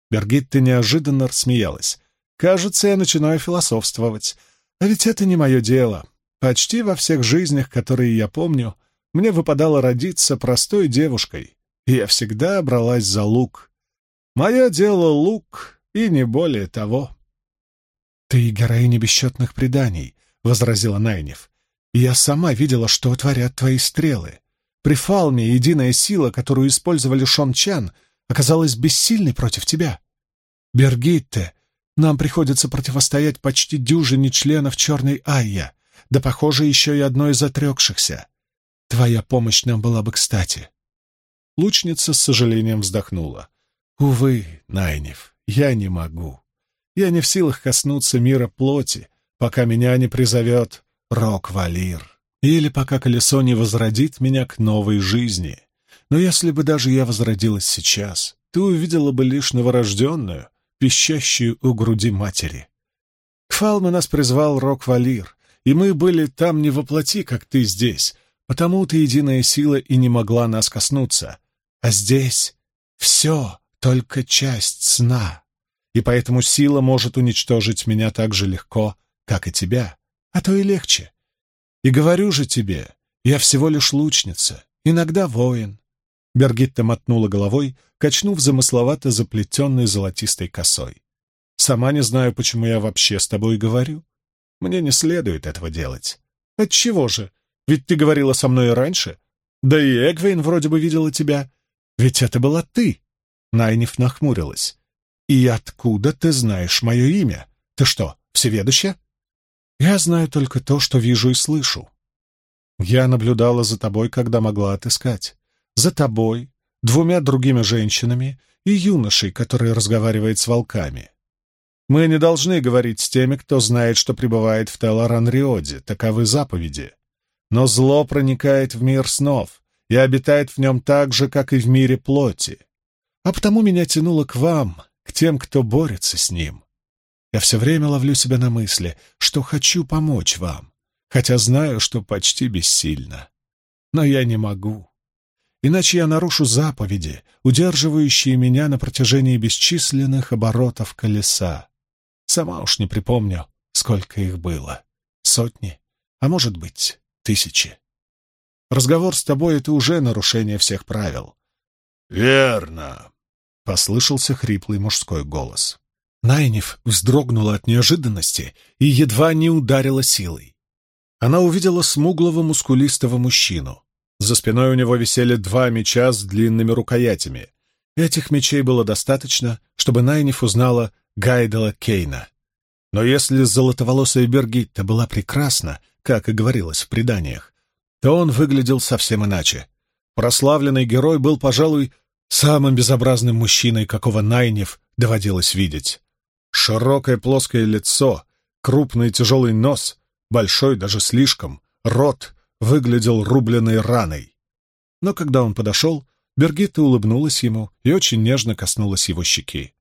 Бергитта неожиданно рассмеялась. «Кажется, я начинаю философствовать. А ведь это не мое дело. Почти во всех жизнях, которые я помню, мне выпадало родиться простой девушкой, и я всегда бралась за лук. Мое дело — лук, и не более того». «Ты героиня бесчетных преданий», — возразила Найнев. «Я сама видела, что творят твои стрелы. При Фалме единая сила, которую использовали Шон Чан, оказалась бессильной против тебя. Бергитте, нам приходится противостоять почти дюжине членов Черной Айя, да, похоже, еще и одной из отрекшихся. Твоя помощь нам была бы кстати». Лучница с сожалением вздохнула. «Увы, Найнев, я не могу. Я не в силах коснуться мира плоти, пока меня не призовет Рок-Валир, или пока колесо не возродит меня к новой жизни. Но если бы даже я возродилась сейчас, ты увидела бы лишь новорожденную, пищащую у груди матери. К Фалме нас призвал Рок-Валир, и мы были там не воплоти, как ты здесь, потому ты единая сила и не могла нас коснуться. А здесь все только часть сна и поэтому сила может уничтожить меня так же легко, как и тебя, а то и легче. И говорю же тебе, я всего лишь лучница, иногда воин». Бергитта мотнула головой, качнув замысловато заплетенной золотистой косой. «Сама не знаю, почему я вообще с тобой говорю. Мне не следует этого делать. Отчего же? Ведь ты говорила со мной раньше. Да и Эгвейн вроде бы видела тебя. Ведь это была ты». Найниф нахмурилась. «И откуда ты знаешь мое имя? Ты что, всеведущая?» «Я знаю только то, что вижу и слышу. Я наблюдала за тобой, когда могла отыскать. За тобой, двумя другими женщинами и юношей, который разговаривает с волками. Мы не должны говорить с теми, кто знает, что пребывает в Телоранриоде, таковы заповеди. Но зло проникает в мир снов и обитает в нем так же, как и в мире плоти. А потому меня тянуло к вам, к тем, кто борется с ним. Я все время ловлю себя на мысли, что хочу помочь вам, хотя знаю, что почти бессильно. Но я не могу. Иначе я нарушу заповеди, удерживающие меня на протяжении бесчисленных оборотов колеса. Сама уж не припомню, сколько их было. Сотни, а может быть, тысячи. Разговор с тобой — это уже нарушение всех правил. «Верно», Послышался хриплый мужской голос. Найниф вздрогнула от неожиданности и едва не ударила силой. Она увидела смуглого мускулистого мужчину. За спиной у него висели два меча с длинными рукоятями. Этих мечей было достаточно, чтобы Найниф узнала Гайдала Кейна. Но если золотоволосая Бергитта была прекрасна, как и говорилось в преданиях, то он выглядел совсем иначе. Прославленный герой был, пожалуй, самым безобразным мужчиной, какого Найнев доводилось видеть. Широкое плоское лицо, крупный тяжелый нос, большой даже слишком, рот выглядел рубленной раной. Но когда он подошел, Бергитта улыбнулась ему и очень нежно коснулась его щеки.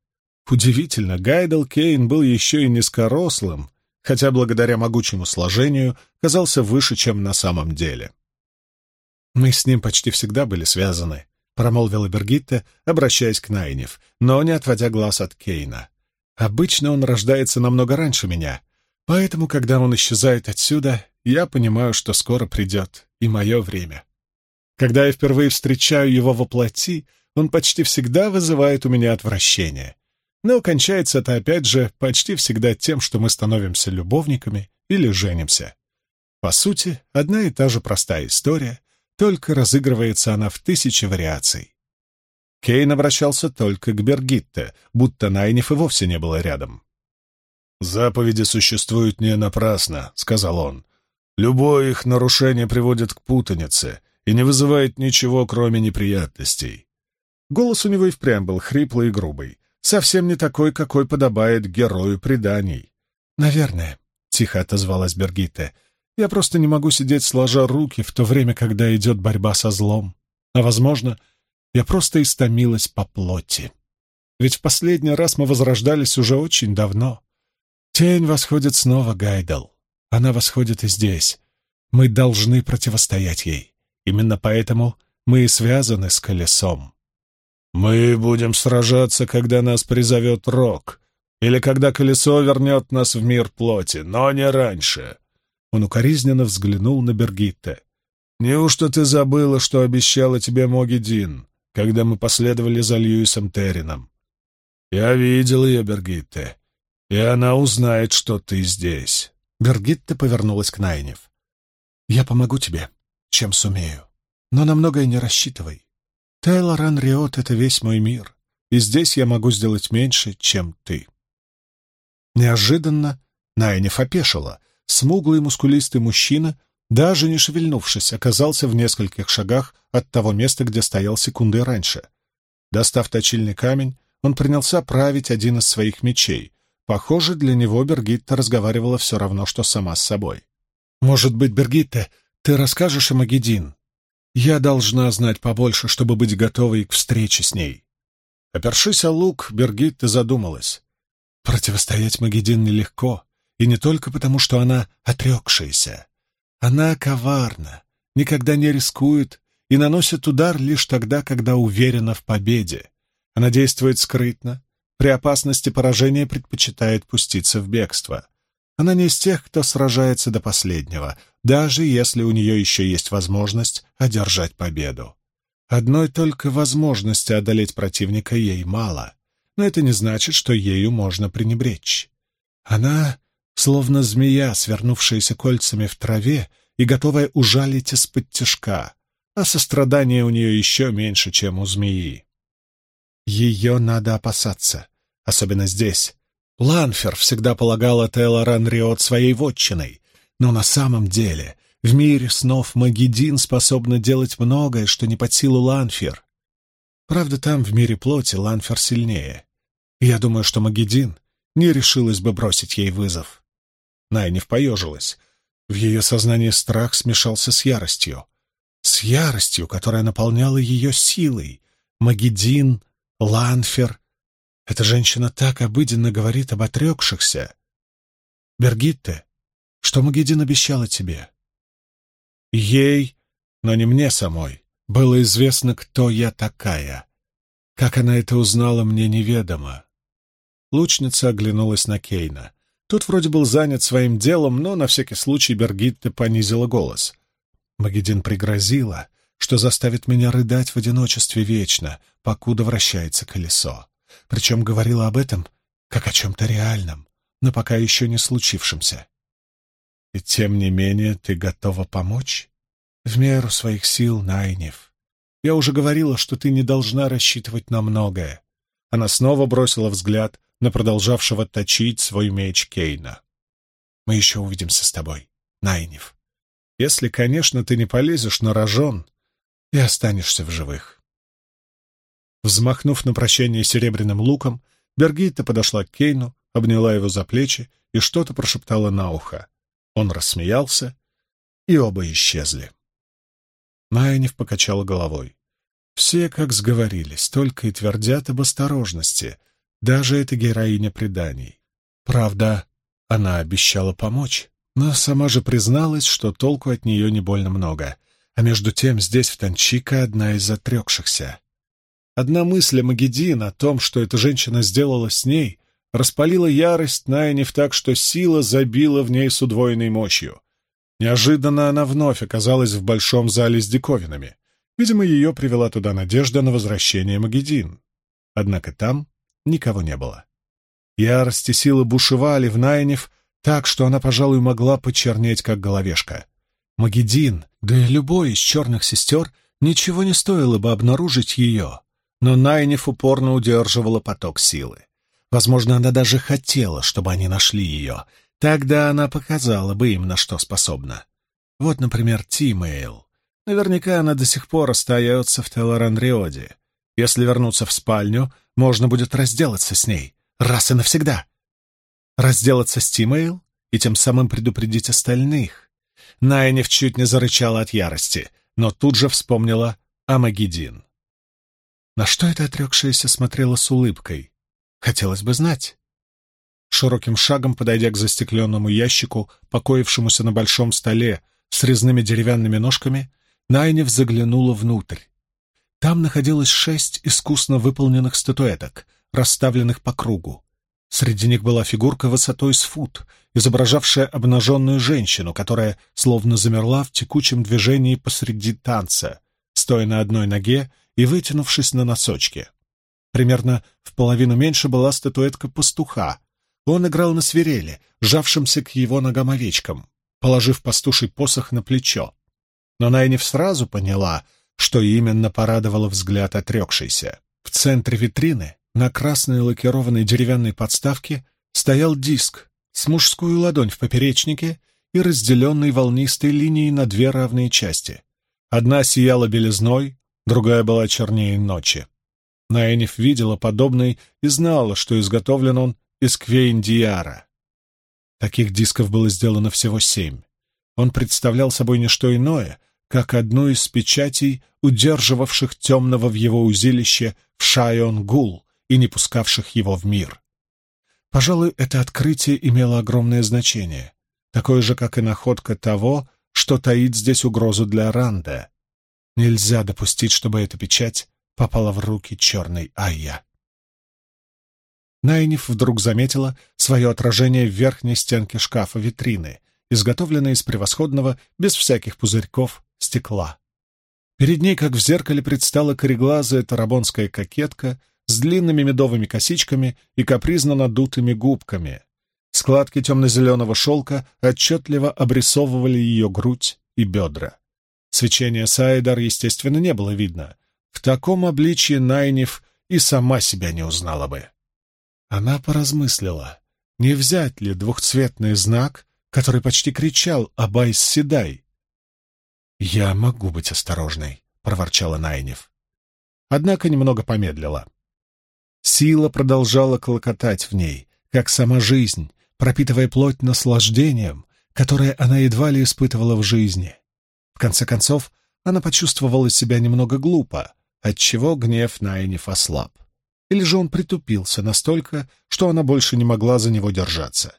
Удивительно, Гайдел Кейн был еще и низкорослым, хотя благодаря могучему сложению казался выше, чем на самом деле. «Мы с ним почти всегда были связаны», — промолвила Бергитта, обращаясь к Найнев, но не отводя глаз от Кейна. «Обычно он рождается намного раньше меня, поэтому, когда он исчезает отсюда, я понимаю, что скоро придет и мое время. Когда я впервые встречаю его во плоти, он почти всегда вызывает у меня отвращение. Но кончается это, опять же, почти всегда тем, что мы становимся любовниками или женимся. По сути, одна и та же простая история, только разыгрывается она в тысячи вариаций. Кейн обращался только к Бергитте, будто Найниф и вовсе не было рядом. «Заповеди существуют не напрасно», — сказал он. «Любое их нарушение приводит к путанице и не вызывает ничего, кроме неприятностей». Голос у него и впрямь был хриплый и грубый, совсем не такой, какой подобает герою преданий. «Наверное», — тихо отозвалась Бергитте, — «я просто не могу сидеть сложа руки в то время, когда идет борьба со злом. А, возможно, я просто истомилась по плоти. Ведь в последний раз мы возрождались уже очень давно. Тень восходит снова, Гайдал. Она восходит и здесь. Мы должны противостоять ей. Именно поэтому мы и связаны с колесом. Мы будем сражаться, когда нас призовет Рок, или когда колесо вернет нас в мир плоти, но не раньше. Он укоризненно взглянул на Бергитте. «Неужто ты забыла, что обещала тебе Моги Дин, когда мы последовали за Льюисом Террином? Я видел ее, Бергитте, и она узнает, что ты здесь». Бергитте повернулась к Найнев. «Я помогу тебе, чем сумею, но на многое не рассчитывай. Тейлор Анриот — это весь мой мир, и здесь я могу сделать меньше, чем ты. Неожиданно Найниф опешила. Смуглый мускулистый мужчина, даже не шевельнувшись, оказался в нескольких шагах от того места, где стоял секунды раньше. Достав точильный камень, он принялся править один из своих мечей. Похоже, для него Бергитта разговаривала все равно, что сама с собой. «Может быть, Бергитта, ты расскажешь о Магедин?» Я должна знать побольше, чтобы быть готовой к встрече с ней. Опершись о лук, Бергитта задумалась. Противостоять Магедин нелегко, и не только потому, что она отрекшаяся. Она коварна, никогда не рискует и наносит удар лишь тогда, когда уверена в победе. Она действует скрытно, при опасности поражения предпочитает пуститься в бегство. Она не из тех, кто сражается до последнего, даже если у нее еще есть возможность одержать победу. Одной только возможности одолеть противника ей мало, но это не значит, что ею можно пренебречь. Она словно змея, свернувшаяся кольцами в траве и готовая ужалить из-под тяжка, а сострадания у нее еще меньше, чем у змеи. Ее надо опасаться, особенно здесь, Ланфер всегда полагала Тейлоран Риот своей вотчиной, но на самом деле в мире снов Магедин способна делать многое, что не под силу Ланфер. Правда, там, в мире плоти, Ланфер сильнее. я думаю, что Магедин не решилась бы бросить ей вызов. Найниф поежилась. В ее сознании страх смешался с яростью. С яростью, которая наполняла ее силой. Магедин, Ланфер, эта женщина так обыденно говорит об отрекшихся. Бергитте, что Магедин обещала тебе? Ей, но не мне самой, было известно, кто я такая. Как она это узнала, мне неведомо. Лучница оглянулась на Кейна. Тот вроде был занят своим делом, но на всякий случай Бергитте понизила голос. Магедин пригрозила, что заставит меня рыдать в одиночестве вечно, покуда вращается колесо причем говорила об этом как о чем-то реальном, но пока еще не случившемся. И тем не менее ты готова помочь? В меру своих сил, Найнев. Я уже говорила, что ты не должна рассчитывать на многое. Она снова бросила взгляд на продолжавшего точить свой меч Кейна. «Мы еще увидимся с тобой, Найниф. Если, конечно, ты не полезешь на рожон и останешься в живых». Взмахнув на прощание серебряным луком, Бергитта подошла к Кейну, обняла его за плечи и что-то прошептала на ухо. Он рассмеялся, и оба исчезли. Майнев покачала головой. Все, как сговорились, только и твердят об осторожности, даже эта героиня преданий. Правда, она обещала помочь, но сама же призналась, что толку от нее не больно много, а между тем здесь в Танчика одна из отрекшихся. Одна мысль о Магеддин, о том, что эта женщина сделала с ней, распалила ярость Найнев так, что сила забила в ней с удвоенной мощью. Неожиданно она вновь оказалась в большом зале с диковинами. Видимо, ее привела туда надежда на возвращение Магеддин. Однако там никого не было. Ярость и сила бушевали в Найнев так, что она, пожалуй, могла почернеть, как головешка. Магеддин, да и любой из черных сестер, ничего не стоило бы обнаружить ее, но Найнев упорно удерживала поток силы. Возможно, она даже хотела, чтобы они нашли ее. Тогда она показала бы им, на что способна. Вот, например, Тимейл. Наверняка она до сих пор остается в Телоранриоде. Если вернуться в спальню, можно будет разделаться с ней. Раз и навсегда. Разделаться с Тимейл и тем самым предупредить остальных. Найнев чуть не зарычала от ярости, но тут же вспомнила о Магеддин. На что эта отрекшаяся смотрела с улыбкой? Хотелось бы знать. Широким шагом, подойдя к застекленному ящику, покоившемуся на большом столе с резными деревянными ножками, Найнев заглянула внутрь. Там находилось шесть искусно выполненных статуэток, расставленных по кругу. Среди них была фигурка высотой с фут, изображавшая обнаженную женщину, которая словно замерла в текучем движении посреди танца, стоя на одной ноге и вытянувшись на носочки. Примерно в половину меньше была статуэтка пастуха. Он играл на свирели, сжавшимся к его ногам овечкам, положив пастуший посох на плечо. Но Найниф сразу поняла, что именно порадовало взгляд отрекшейся. В центре витрины, на красной лакированной деревянной подставке, стоял диск с мужскую ладонь в поперечнике и разделенной волнистой линией на две равные части. Одна сияла белизной, другая была чернее ночи. Найниф видела подобный и знала, что изготовлен он из квейндиара. Таких дисков было сделано всего семь. Он представлял собой не что иное, как одну из печатей, удерживавших темного в его узилище в Шайон-Гул и не пускавших его в мир. Пожалуй, это открытие имело огромное значение, такое же, как и находка того, что таит здесь угрозу для Ранда. Нельзя допустить, чтобы эта печать попала в руки черной Айя. Найниф вдруг заметила свое отражение в верхней стенке шкафа витрины, изготовленной из превосходного, без всяких пузырьков, стекла. Перед ней, как в зеркале, предстала кореглазая тарабонская кокетка с длинными медовыми косичками и капризно надутыми губками. Складки темно-зеленого шелка отчетливо обрисовывали ее грудь и бедра. Свечения Сайдар, естественно, не было видно. В таком обличье Найниф и сама себя не узнала бы. Она поразмыслила, не взять ли двухцветный знак, который почти кричал «Абайс Седай». «Я могу быть осторожной», — проворчала Найниф. Однако немного помедлила. Сила продолжала клокотать в ней, как сама жизнь, пропитывая плоть наслаждением, которое она едва ли испытывала в жизни. В конце концов, она почувствовала себя немного глупо, отчего гнев Найниф ослаб. Или же он притупился настолько, что она больше не могла за него держаться.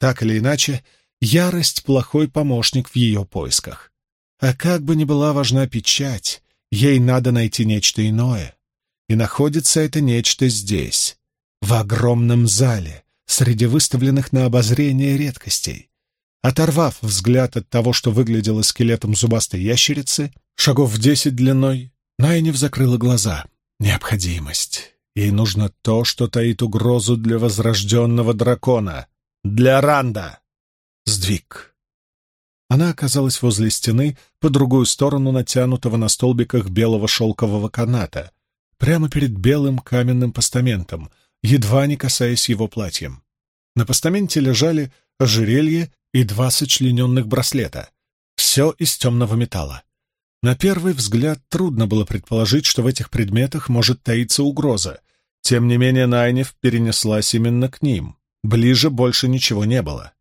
Так или иначе, ярость — плохой помощник в ее поисках. А как бы ни была важна печать, ей надо найти нечто иное. И находится это нечто здесь, в огромном зале, среди выставленных на обозрение редкостей. Оторвав взгляд от того, что выглядело скелетом зубастой ящерицы, шагов в десять длиной, Найнев закрыла глаза. Необходимость. Ей нужно то, что таит угрозу для возрожденного дракона. Для Ранда. Сдвиг. Она оказалась возле стены по другую сторону натянутого на столбиках белого шелкового каната, прямо перед белым каменным постаментом, едва не касаясь его платьем. На постаменте лежали ожерелье и два сочлененных браслета. Все из темного металла. На первый взгляд трудно было предположить, что в этих предметах может таиться угроза. Тем не менее Найнев перенеслась именно к ним. Ближе больше ничего не было.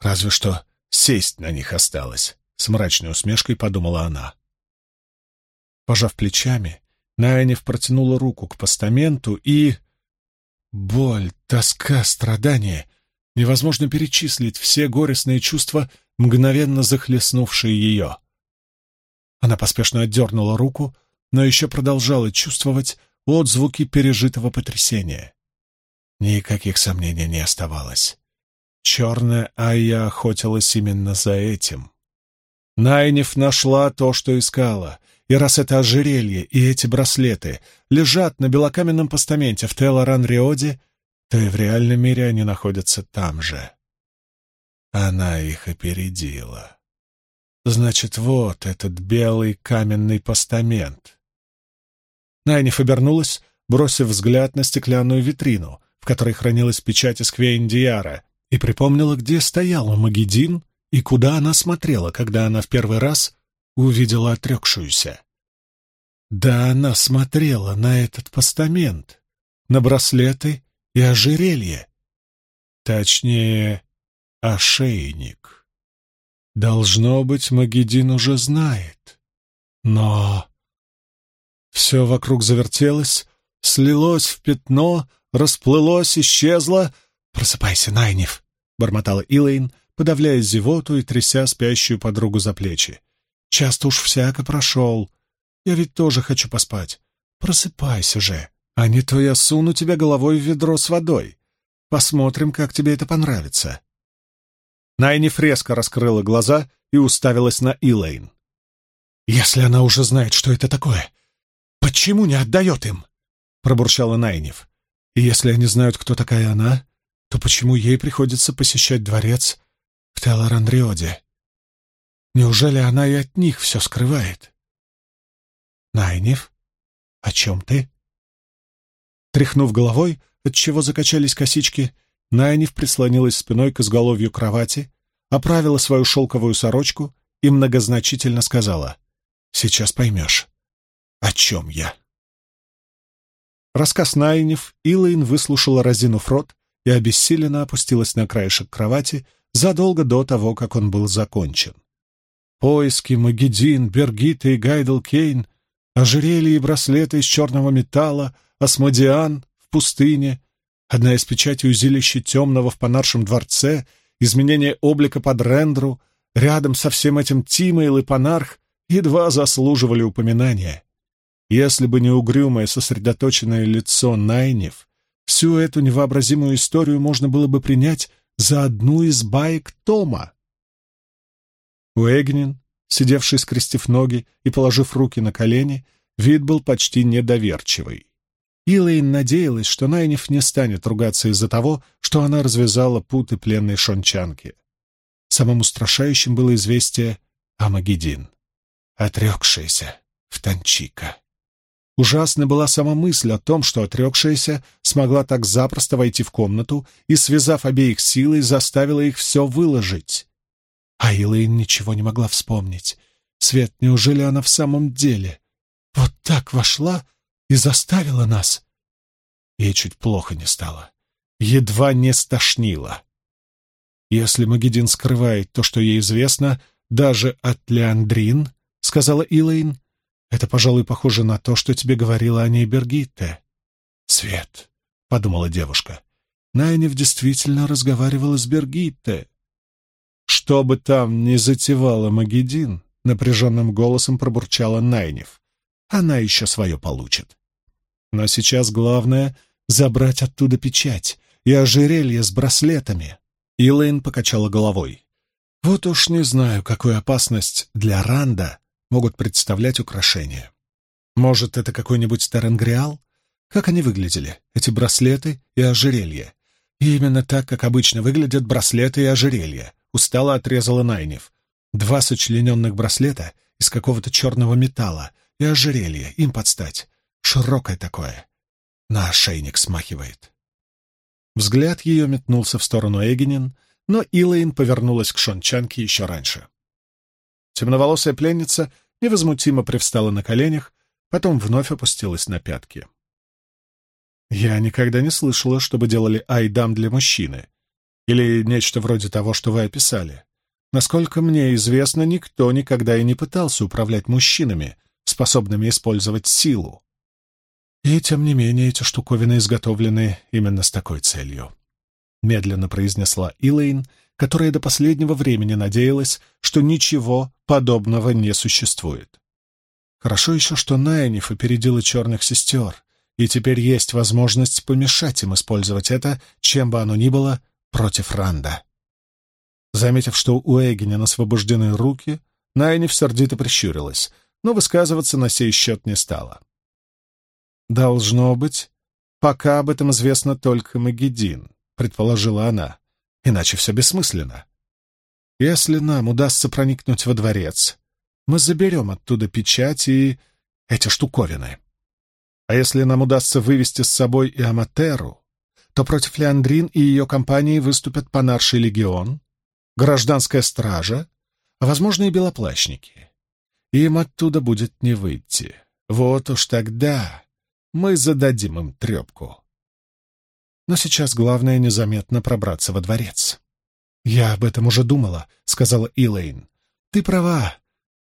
Разве что сесть на них осталось, — с мрачной усмешкой подумала она. Пожав плечами, Найнев протянула руку к постаменту и... Боль, тоска, страдания. Невозможно перечислить все горестные чувства, мгновенно захлестнувшие ее. Она поспешно отдернула руку, но еще продолжала чувствовать отзвуки пережитого потрясения. Никаких сомнений не оставалось. Черная Айя охотилась именно за этим. Найниф нашла то, что искала, и раз это ожерелье и эти браслеты лежат на белокаменном постаменте в Телоран-Риоде, то и в реальном мире они находятся там же. Она их опередила. Значит, вот этот белый каменный постамент. Найниф обернулась, бросив взгляд на стеклянную витрину, в которой хранилась печать из Квейндиара, и припомнила, где стояла Магедин и куда она смотрела, когда она в первый раз увидела отрекшуюся. Да, она смотрела на этот постамент, на браслеты и ожерелье. Точнее, ошейник. Должно быть, Магедин уже знает. Но... Все вокруг завертелось, слилось в пятно, расплылось, исчезло. «Просыпайся, Найниф!» — бормотала Илэйн, подавляя зевоту и тряся спящую подругу за плечи. «Часто уж всяко прошел. Я ведь тоже хочу поспать. Просыпайся же, а не то я суну тебя головой в ведро с водой. Посмотрим, как тебе это понравится». Найниф резко раскрыла глаза и уставилась на Илэйн. «Если она уже знает, что это такое, почему не отдает им?» — пробурчала Найниф. «И если они знают, кто такая она, то почему ей приходится посещать дворец в Телорандриоде? Неужели она и от них все скрывает?» «Найниф, о чем ты?» Тряхнув головой, отчего закачались косички, — Найниф прислонилась спиной к изголовью кровати, оправила свою шелковую сорочку и многозначительно сказала «Сейчас поймешь, о чем я». Рассказ Найниф Илайн выслушала, разинув рот, и обессиленно опустилась на краешек кровати задолго до того, как он был закончен. Поиски Магедин, Бергита и Гайдл Кейн, ожерелья и браслеты из черного металла, Асмодиан в пустыне — Одна из печатей узилища темного в Панаршем дворце, изменение облика под Рендру, рядом со всем этим Тимейл и Панарх едва заслуживали упоминания. Если бы не угрюмое сосредоточенное лицо Найнев, всю эту невообразимую историю можно было бы принять за одну из баек Тома. Уэгнин, сидевший скрестив ноги и положив руки на колени, вид был почти недоверчивый. Илэйн надеялась, что Найниф не станет ругаться из-за того, что она развязала путы пленной шончанки. Самым устрашающим было известие о Магедин, отрекшаяся в Танчика. Ужасна была сама мысль о том, что отрекшаяся смогла так запросто войти в комнату и, связав обеих силой, заставила их все выложить. А Илэйн ничего не могла вспомнить. Свет, неужели она в самом деле вот так вошла и заставила нас. Ей чуть плохо не стало. Едва не стошнило. Если Магедин скрывает то, что ей известно, даже от Леандрин, — сказала Илэйн, — это, пожалуй, похоже на то, что тебе говорила о ней Бергитте. Свет, — подумала девушка, — Найнев действительно разговаривала с Бергитте. Что бы там ни затевала Магедин, — напряженным голосом пробурчала Найнев, — она еще свое получит. Но сейчас главное — забрать оттуда печать и ожерелье с браслетами. Илэйн покачала головой. Вот уж не знаю, какую опасность для Ранда могут представлять украшения. Может, это какой-нибудь Теренгриал? Как они выглядели, эти браслеты и ожерелье? И именно так, как обычно выглядят браслеты и ожерелья, устало отрезала Найнев. Два сочлененных браслета из какого-то черного металла и ожерелье им подстать. Широкое такое. На ошейник смахивает. Взгляд ее метнулся в сторону Эгенин, но Илэйн повернулась к Шончанке еще раньше. Темноволосая пленница невозмутимо привстала на коленях, потом вновь опустилась на пятки. «Я никогда не слышала, чтобы делали айдам для мужчины. Или нечто вроде того, что вы описали. Насколько мне известно, никто никогда и не пытался управлять мужчинами, способными использовать силу. И, тем не менее, эти штуковины изготовлены именно с такой целью. Медленно произнесла Илэйн, которая до последнего времени надеялась, что ничего подобного не существует. Хорошо еще, что Найниф опередила черных сестер, и теперь есть возможность помешать им использовать это, чем бы оно ни было, против Ранда. Заметив, что у Эгиня освобождены руки, Найниф сердито прищурилась, но высказываться на сей счет не стала. «Должно быть, пока об этом известно только Магеддин», — предположила она, — «иначе все бессмысленно. Если нам удастся проникнуть во дворец, мы заберем оттуда печать и эти штуковины. А если нам удастся вывести с собой и Аматеру, то против Леандрин и ее компании выступят Панарший легион, гражданская стража, а, возможно, и белоплащники. Им оттуда будет не выйти. Вот уж тогда мы зададим им трепку. Но сейчас главное незаметно пробраться во дворец. «Я об этом уже думала», — сказала Илэйн. «Ты права,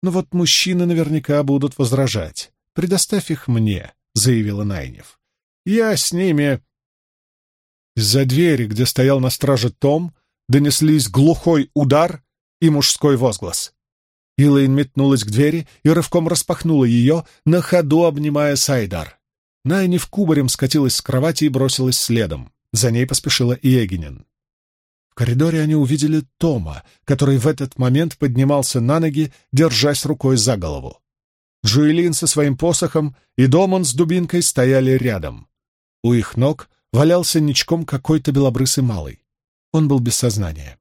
но вот мужчины наверняка будут возражать. Предоставь их мне», — заявила Найнев. «Я с ними...» Из-за двери, где стоял на страже Том, донеслись глухой удар и мужской возглас. Илайн метнулась к двери и рывком распахнула ее, на ходу обнимая Сайдар. Найниф кубарем скатилась с кровати и бросилась следом. За ней поспешила и Эгенин. В коридоре они увидели Тома, который в этот момент поднимался на ноги, держась рукой за голову. Джуэлин со своим посохом и Домон с дубинкой стояли рядом. У их ног валялся ничком какой-то белобрысый малый. Он был без сознания.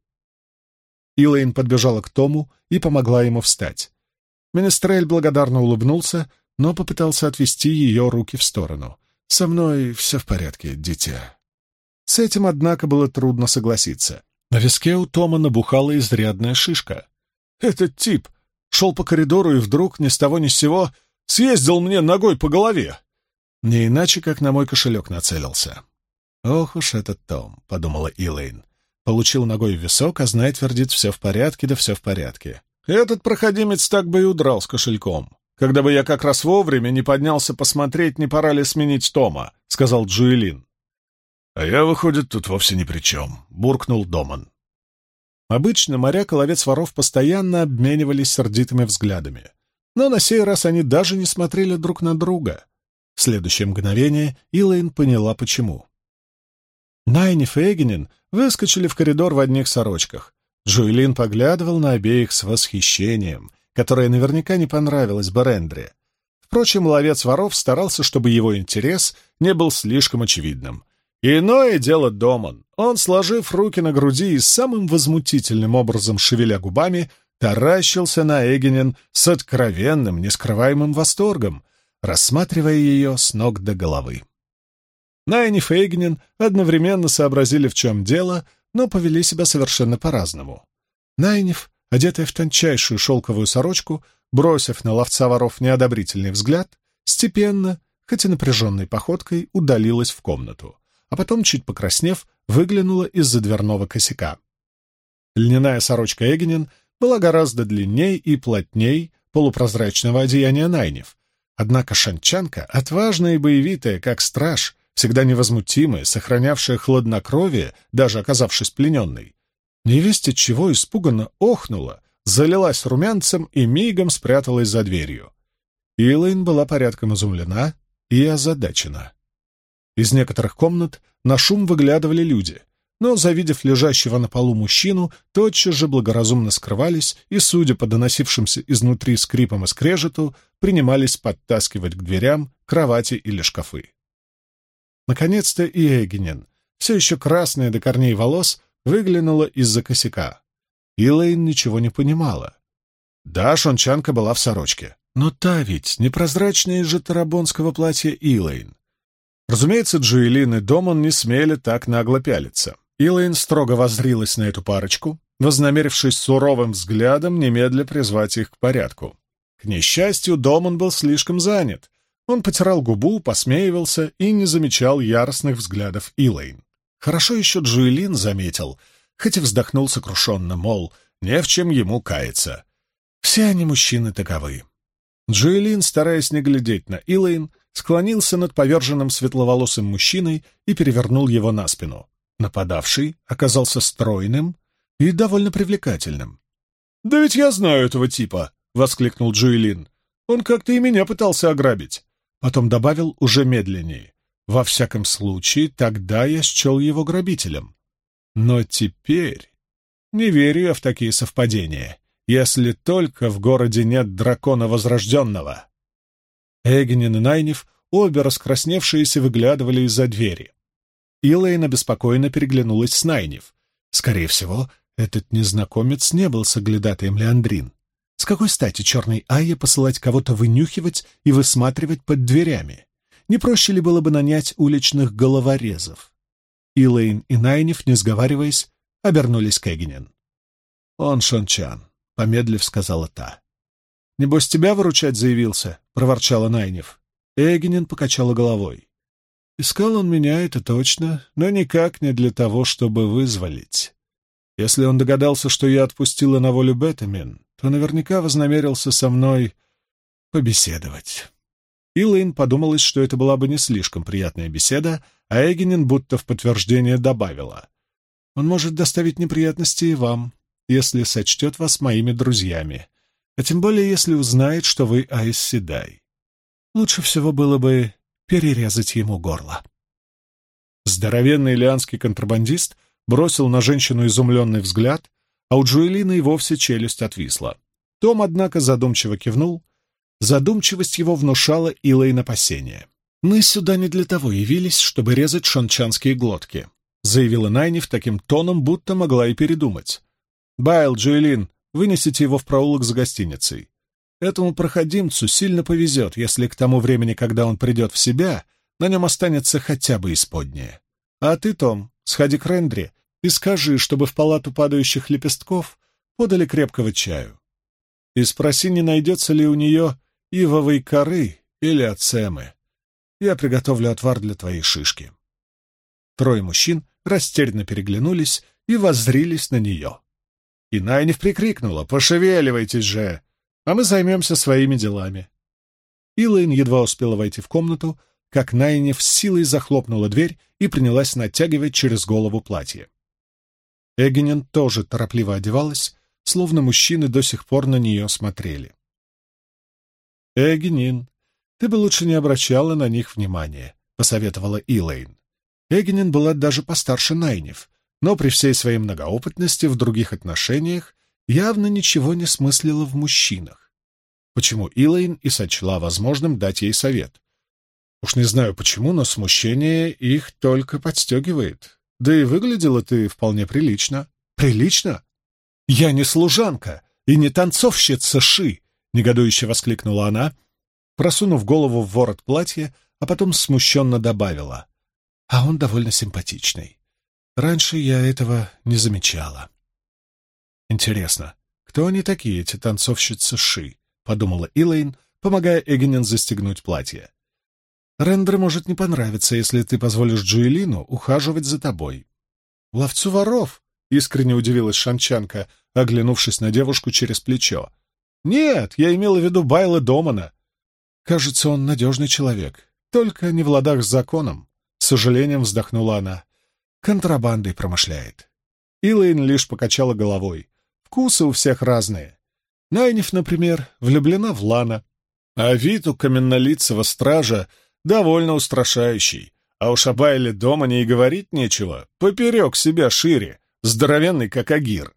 Илэйн подбежала к Тому и помогла ему встать. Менестрель благодарно улыбнулся, но попытался отвести ее руки в сторону. «Со мной все в порядке, дитя». С этим, однако, было трудно согласиться. На виске у Тома набухала изрядная шишка. «Этот тип шел по коридору и вдруг ни с того ни с сего съездил мне ногой по голове. Не иначе, как на мой кошелек нацелился. «Ох уж этот Том», — подумала Илэйн. Получил ногой в висок, а знает, твердит, все в порядке, да все в порядке. Этот проходимец так бы и удрал с кошельком. Когда бы я как раз вовремя не поднялся посмотреть, не пора ли сменить Тома, — сказал Джуэлин. «А я, выходит, тут вовсе ни при чем», — буркнул Доман. Обычно моряк и ловец воров постоянно обменивались сердитыми взглядами. Но на сей раз они даже не смотрели друг на друга. В следующее мгновение Илэйн поняла, почему. Найниф и Эгенин выскочили в коридор в одних сорочках. Джуэлин поглядывал на обеих с восхищением, которое наверняка не понравилось Берендре. Впрочем, ловец воров старался, чтобы его интерес не был слишком очевидным. Иное дело Доман. Он, сложив руки на груди и самым возмутительным образом шевеля губами, таращился на Эгенин с откровенным, нескрываемым восторгом, рассматривая ее с ног до головы. Найниф и Эгнин одновременно сообразили, в чем дело, но повели себя совершенно по-разному. Найниф, одетая в тончайшую шелковую сорочку, бросив на ловца воров неодобрительный взгляд, степенно, хоть и напряженной походкой, удалилась в комнату, а потом, чуть покраснев, выглянула из-за дверного косяка. Льняная сорочка Эгенин была гораздо длинней и плотней полупрозрачного одеяния Найнев, однако шанчанка, отважная и боевитая, как страж, всегда невозмутимая, сохранявшая хладнокровие, даже оказавшись плененной, невесть чего испуганно охнула, залилась румянцем и мигом спряталась за дверью. Илайн была порядком изумлена и озадачена. Из некоторых комнат на шум выглядывали люди, но, завидев лежащего на полу мужчину, тотчас же благоразумно скрывались и, судя по доносившимся изнутри скрипам и скрежету, принимались подтаскивать к дверям кровати или шкафы. Наконец-то и Эгенин, все еще красная до корней волос, выглянула из-за косяка. Илэйн ничего не понимала. Да, шончанка была в сорочке, но та ведь непрозрачная же тарабонского платья Илэйн. Разумеется, Джуэлин и Домон не смели так нагло пялиться. Илэйн строго воззрилась на эту парочку, вознамерившись суровым взглядом немедля призвать их к порядку. К несчастью, Домон был слишком занят. Он потирал губу, посмеивался и не замечал яростных взглядов Илэйн. Хорошо еще Джуэлин заметил, хоть и вздохнул сокрушенно, мол, не в чем ему каяться. Все они мужчины таковы. Джуэлин, стараясь не глядеть на Илэйн, склонился над поверженным светловолосым мужчиной и перевернул его на спину. Нападавший оказался стройным и довольно привлекательным. «Да ведь я знаю этого типа!» — воскликнул Джуэлин. «Он как-то и меня пытался ограбить». Потом добавил уже медленнее. «Во всяком случае, тогда я счел его грабителем. Но теперь не верю я в такие совпадения, если только в городе нет дракона Возрожденного». Эгенин и Найнев, обе раскрасневшиеся, выглядывали из-за двери. Илэйн обеспокоенно переглянулась с Найнев. Скорее всего, этот незнакомец не был соглядатаем Леандрин. С какой стати черной Айе посылать кого-то вынюхивать и высматривать под дверями? Не проще ли было бы нанять уличных головорезов? Илэйн и Найнев, не сговариваясь, обернулись к Эгенин. «Он Шончан», — помедлив сказала та. «Небось, тебя выручать заявился?» — проворчала Найнев. Эгенин покачала головой. Искал он меня, это точно, но никак не для того, чтобы вызволить. Если он догадался, что я отпустила на волю Бетамин, то наверняка вознамерился со мной побеседовать. Илэйн подумалось, что это была бы не слишком приятная беседа, а Эгенин будто в подтверждение добавила. «Он может доставить неприятности и вам, если сочтет вас моими друзьями, а тем более, если узнает, что вы Айс Седай. Лучше всего было бы перерезать ему горло. Здоровенный лианский контрабандист бросил на женщину изумленный взгляд, а у Джуэлины и вовсе челюсть отвисла. Том, однако, задумчиво кивнул. Задумчивость его внушала Илой опасения. «Мы сюда не для того явились, чтобы резать шанчанские глотки», заявила Найниф таким тоном, будто могла и передумать. «Байл, Джуэлин, вынесите его в проулок за гостиницей. Этому проходимцу сильно повезет, если к тому времени, когда он придет в себя, на нем останется хотя бы исподнее. А ты, Том, сходи к Рендре и скажи, чтобы в палату падающих лепестков подали крепкого чаю. И спроси, не найдется ли у нее ивовой коры или ацемы. Я приготовлю отвар для твоей шишки. Трое мужчин растерянно переглянулись и воззрились на нее. И Найниф прикрикнула «Пошевеливайтесь же!» а мы займемся своими делами. Илайн едва успела войти в комнату, как Найнев с силой захлопнула дверь и принялась натягивать через голову платье. Эгенин тоже торопливо одевалась, словно мужчины до сих пор на нее смотрели. «Эгенин, ты бы лучше не обращала на них внимания», — посоветовала Илэйн. Эгенин была даже постарше Найнев, но при всей своей многоопытности в других отношениях явно ничего не смыслила в мужчинах. Почему Илайн и сочла возможным дать ей совет? Уж не знаю почему, но смущение их только подстегивает. Да и выглядела ты вполне прилично. Прилично? Я не служанка и не танцовщица Ши, негодующе воскликнула она, просунув голову в ворот платья, а потом смущенно добавила. А он довольно симпатичный. Раньше я этого не замечала. Интересно, кто они такие, эти танцовщицы Ши? Подумала Илэйн, помогая Эгенин застегнуть платье. Рендер может не понравиться, если ты позволишь Джуэлину ухаживать за тобой. Ловцу воров! Искренне удивилась Шанчанка, оглянувшись на девушку через плечо. Нет, я имела в виду Байла Домана. Кажется, он надежный человек, только не в ладах с законом. С сожалением вздохнула она. Контрабандой промышляет. Илэйн лишь покачала головой. Вкусы у всех разные. Найниф, например, влюблена в Лана, а вид у каменнолицего стража довольно устрашающий. А уж о Байле дома не и говорить нечего, поперек себя шире, здоровенный, как Агир.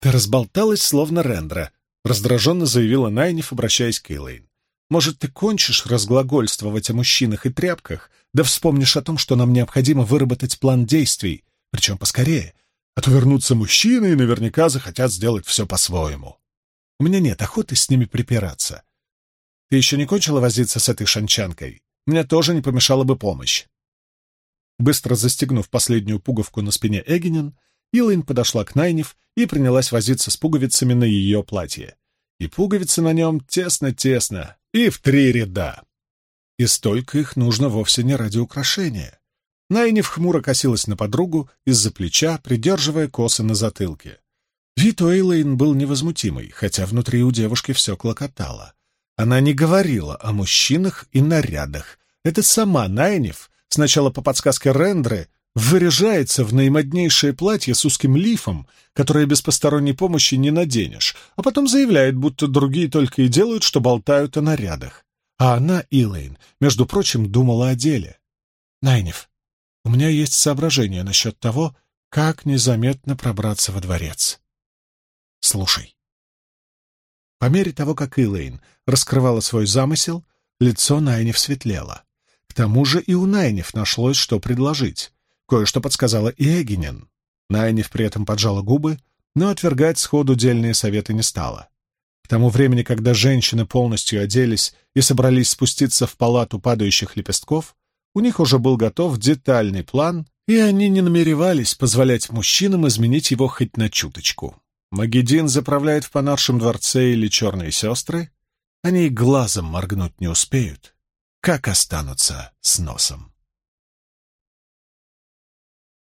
«Ты разболталась, словно Рендра», — раздраженно заявила Найниф, обращаясь к Эйлэйн. «Может, ты кончишь разглагольствовать о мужчинах и тряпках, да вспомнишь о том, что нам необходимо выработать план действий, причем поскорее, а то вернутся мужчины и наверняка захотят сделать все по-своему. У меня нет охоты с ними припираться. Ты еще не кончила возиться с этой шанчанкой? мне тоже не помешала бы помощь. Быстро застегнув последнюю пуговку на спине Эгенин, Илайн подошла к Найнев и принялась возиться с пуговицами на ее платье. И пуговицы на нем тесно-тесно, и в три ряда. И столько их нужно вовсе не ради украшения. Найнев хмуро косилась на подругу из-за плеча, придерживая косы на затылке. Вид у Эйлэйн был невозмутимый, хотя внутри у девушки все клокотало. Она не говорила о мужчинах и нарядах. Это сама Найнев, сначала по подсказке Рендры, выряжается в наимоднейшее платье с узким лифом, которое без посторонней помощи не наденешь, а потом заявляет, будто другие только и делают, что болтают о нарядах. А она, Илэйн, между прочим, думала о деле. «Найнев, у меня есть соображение насчет того, как незаметно пробраться во дворец. Слушай». По мере того, как Илэйн раскрывала свой замысел, лицо Найнев светлело. К тому же и у Найнев нашлось, что предложить. Кое-что подсказала и Эгинин. Найниф при этом поджала губы, но отвергать сходу дельные советы не стала. К тому времени, когда женщины полностью оделись и собрались спуститься в палату падающих лепестков, у них уже был готов детальный план, и они не намеревались позволять мужчинам изменить его хоть на чуточку. Магедин заправляет в Панаршем дворце или черные сестры, они глазом моргнуть не успеют, как останутся с носом.